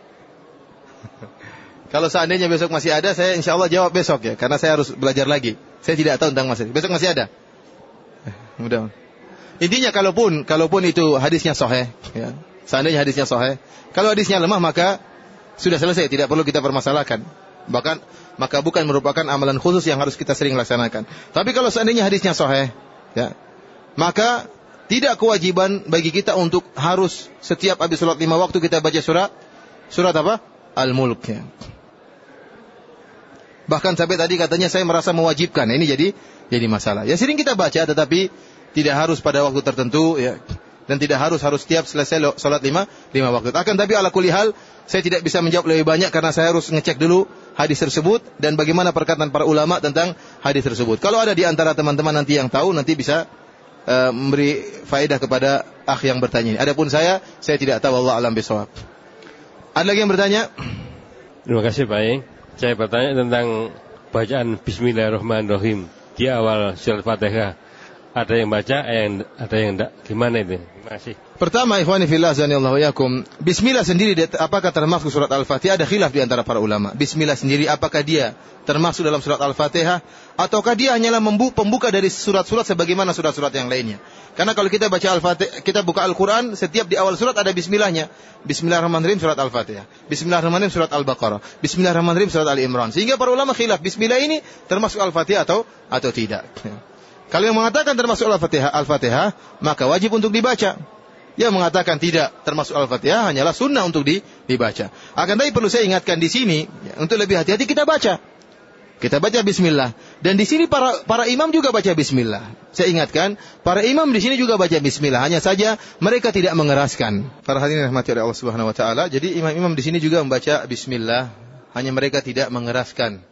Kalau seandainya besok masih ada, saya insya Allah jawab besok ya, karena saya harus belajar lagi. Saya tidak tahu tentang masalah. Besok masih ada. Mudah. Intinya kalaupun kalaupun itu hadisnya sahih, ya, seandainya hadisnya sahih, kalau hadisnya lemah maka sudah selesai, tidak perlu kita permasalahkan. Bahkan maka bukan merupakan amalan khusus yang harus kita sering laksanakan. Tapi kalau seandainya hadisnya sahih, ya, maka tidak kewajiban bagi kita untuk harus setiap habis sholat lima waktu kita baca surat surat apa? Al-Mulk. Ya. Bahkan sampai tadi katanya saya merasa mewajibkan. Ini jadi jadi masalah. Ya sering kita baca tetapi tidak harus pada waktu tertentu ya dan tidak harus harus setiap selesai sholat lima lima waktu. Akan tapi ala kulihal saya tidak bisa menjawab lebih banyak karena saya harus ngecek dulu hadis tersebut dan bagaimana perkataan para ulama tentang hadis tersebut. Kalau ada di antara teman-teman nanti yang tahu nanti bisa uh, memberi faedah kepada akh yang bertanya. Adapun saya, saya tidak tahu Allah alam bisawab. Ada lagi yang bertanya? Terima kasih Pak. Saya bertanya tentang bacaan Bismillahirrahmanirrahim di awal surat Fatihah ada yang baca, ada yang tidak. Gimana itu? Kasih. Pertama, ikhwani fillah zanillahu yakum. Bismillah sendiri apakah termasuk surat Al-Fatihah? Ada khilaf di antara para ulama. Bismillah sendiri apakah dia termasuk dalam surat Al-Fatihah ataukah dia hanyalah pembuka dari surat-surat sebagaimana surat-surat yang lainnya? Karena kalau kita baca Al-Fatihah, kita buka Al-Qur'an, setiap di awal surat ada bismillahnya. Bismillahirrahmanirrahim surat Al-Fatihah. Bismillahirrahmanirrahim surat Al-Baqarah. Bismillahirrahmanirrahim surat Al-Imran. Sehingga para ulama khilaf bismillah ini termasuk Al-Fatihah atau atau tidak. Kalau yang mengatakan termasuk Al-Fatihah, Al-Fatihah, maka wajib untuk dibaca. Yang mengatakan tidak termasuk Al-Fatihah hanyalah sunnah untuk di, dibaca. Akan tapi perlu saya ingatkan di sini ya, untuk lebih hati-hati kita baca. Kita baca Bismillah dan di sini para para imam juga baca Bismillah. Saya ingatkan para imam di sini juga baca Bismillah. Hanya saja mereka tidak mengeraskan. Para hadirin rahmati oleh Allah Subhanahu Wa Taala. Jadi imam-imam di sini juga membaca Bismillah. Hanya mereka tidak mengeraskan.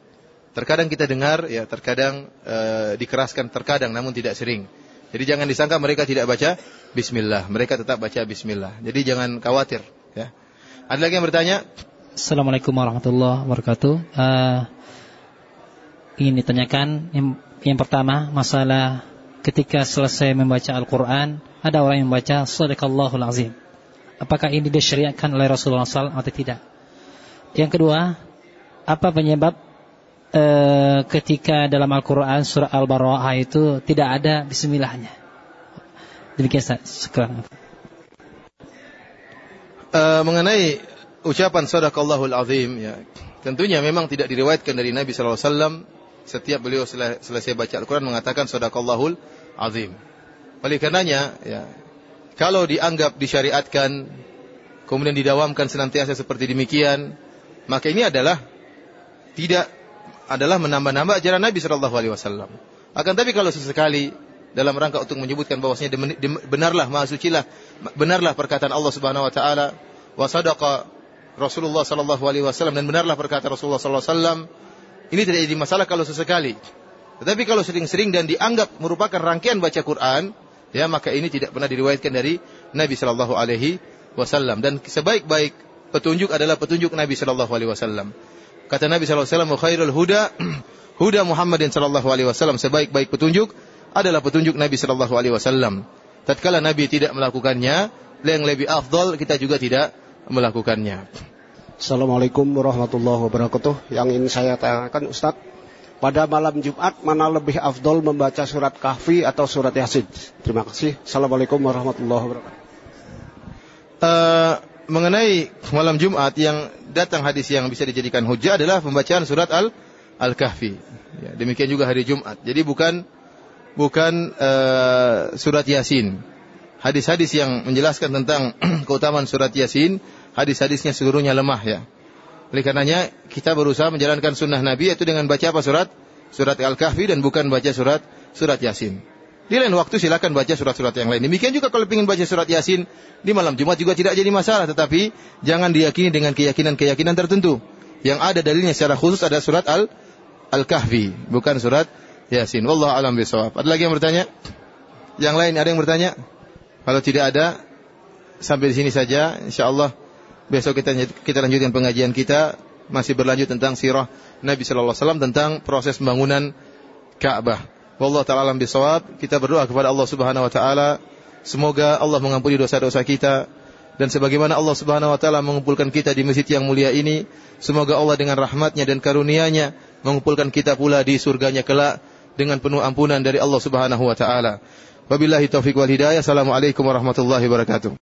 Terkadang kita dengar, ya terkadang e, dikeraskan, terkadang namun tidak sering. Jadi jangan disangka mereka tidak baca Bismillah, mereka tetap baca Bismillah. Jadi jangan khawatir. Ya. Ada lagi yang bertanya? Assalamualaikum warahmatullahi wabarakatuh. Uh, ingin ditanyakan yang, yang pertama masalah ketika selesai membaca Al-Quran ada orang yang membaca Sadaqallahul Azim. Apakah ini disyariatkan oleh Rasulullah SAW atau tidak? Yang kedua, apa penyebab e, ketika dalam Al-Quran surah Al-Bara'ah itu tidak ada bismillahnya. Demikian sekarang. E, mengenai ucapan sadaqallahul azim ya. Tentunya memang tidak diriwayatkan dari Nabi wasallam setiap beliau selesai baca Al-Quran mengatakan sadaqallahul azim. Oleh karenanya ya, kalau dianggap disyariatkan kemudian didawamkan senantiasa seperti demikian, maka ini adalah tidak adalah menambah-nambah ajaran Nabi Shallallahu Alaihi Wasallam. Akan tapi kalau sesekali dalam rangka untuk menyebutkan bahwasanya benarlah mahasucilah benarlah perkataan Allah Subhanahu Wa Taala wa sadaqa Rasulullah Shallallahu Alaihi Wasallam dan benarlah perkataan Rasulullah Sallallahu Alaihi Wasallam ini tidak jadi masalah kalau sesekali. Tetapi kalau sering-sering dan dianggap merupakan rangkaian baca Quran, ya maka ini tidak pernah diriwayatkan dari Nabi Shallallahu Alaihi Wasallam dan sebaik-baik petunjuk adalah petunjuk Nabi Shallallahu Alaihi Wasallam. Kata Nabi SAW, khairul huda, huda Muhammadin wasallam sebaik-baik petunjuk adalah petunjuk Nabi wasallam. Tatkala Nabi tidak melakukannya, yang lebih afdal kita juga tidak melakukannya. Assalamualaikum warahmatullahi wabarakatuh. Yang ingin saya tanyakan Ustaz, pada malam Jumat mana lebih afdol membaca surat Kahfi atau surat Yasin? Terima kasih. Assalamualaikum warahmatullahi wabarakatuh. Uh, mengenai malam Jumat yang datang hadis yang bisa dijadikan hujah adalah pembacaan surat Al Al-Kahfi. Ya, demikian juga hari Jumat. Jadi bukan bukan uh, surat Yasin. Hadis-hadis yang menjelaskan tentang keutamaan surat Yasin, hadis-hadisnya seluruhnya lemah ya. Oleh karenanya kita berusaha menjalankan sunnah Nabi yaitu dengan baca apa surat? Surat Al-Kahfi dan bukan baca surat surat Yasin. Di lain waktu silakan baca surat-surat yang lain. Demikian juga kalau ingin baca surat Yasin di malam Jumat juga tidak jadi masalah, tetapi jangan diyakini dengan keyakinan-keyakinan tertentu. Yang ada dalilnya secara khusus ada surat Al Al-Kahfi, bukan surat Yasin. Wallahu alam bisawab. Ada lagi yang bertanya? Yang lain ada yang bertanya? Kalau tidak ada, sampai di sini saja. Insyaallah Besok kita kita lanjutkan pengajian kita masih berlanjut tentang sirah Nabi sallallahu alaihi wasallam tentang proses pembangunan Ka'bah. Wallahu taala alam bisawab. Kita berdoa kepada Allah Subhanahu wa taala semoga Allah mengampuni dosa-dosa kita dan sebagaimana Allah Subhanahu wa taala mengumpulkan kita di masjid yang mulia ini, semoga Allah dengan rahmatnya dan karunia-Nya mengumpulkan kita pula di surganya kelak dengan penuh ampunan dari Allah Subhanahu wa taala. Wabillahi taufiq wal hidayah. Assalamualaikum warahmatullahi wabarakatuh.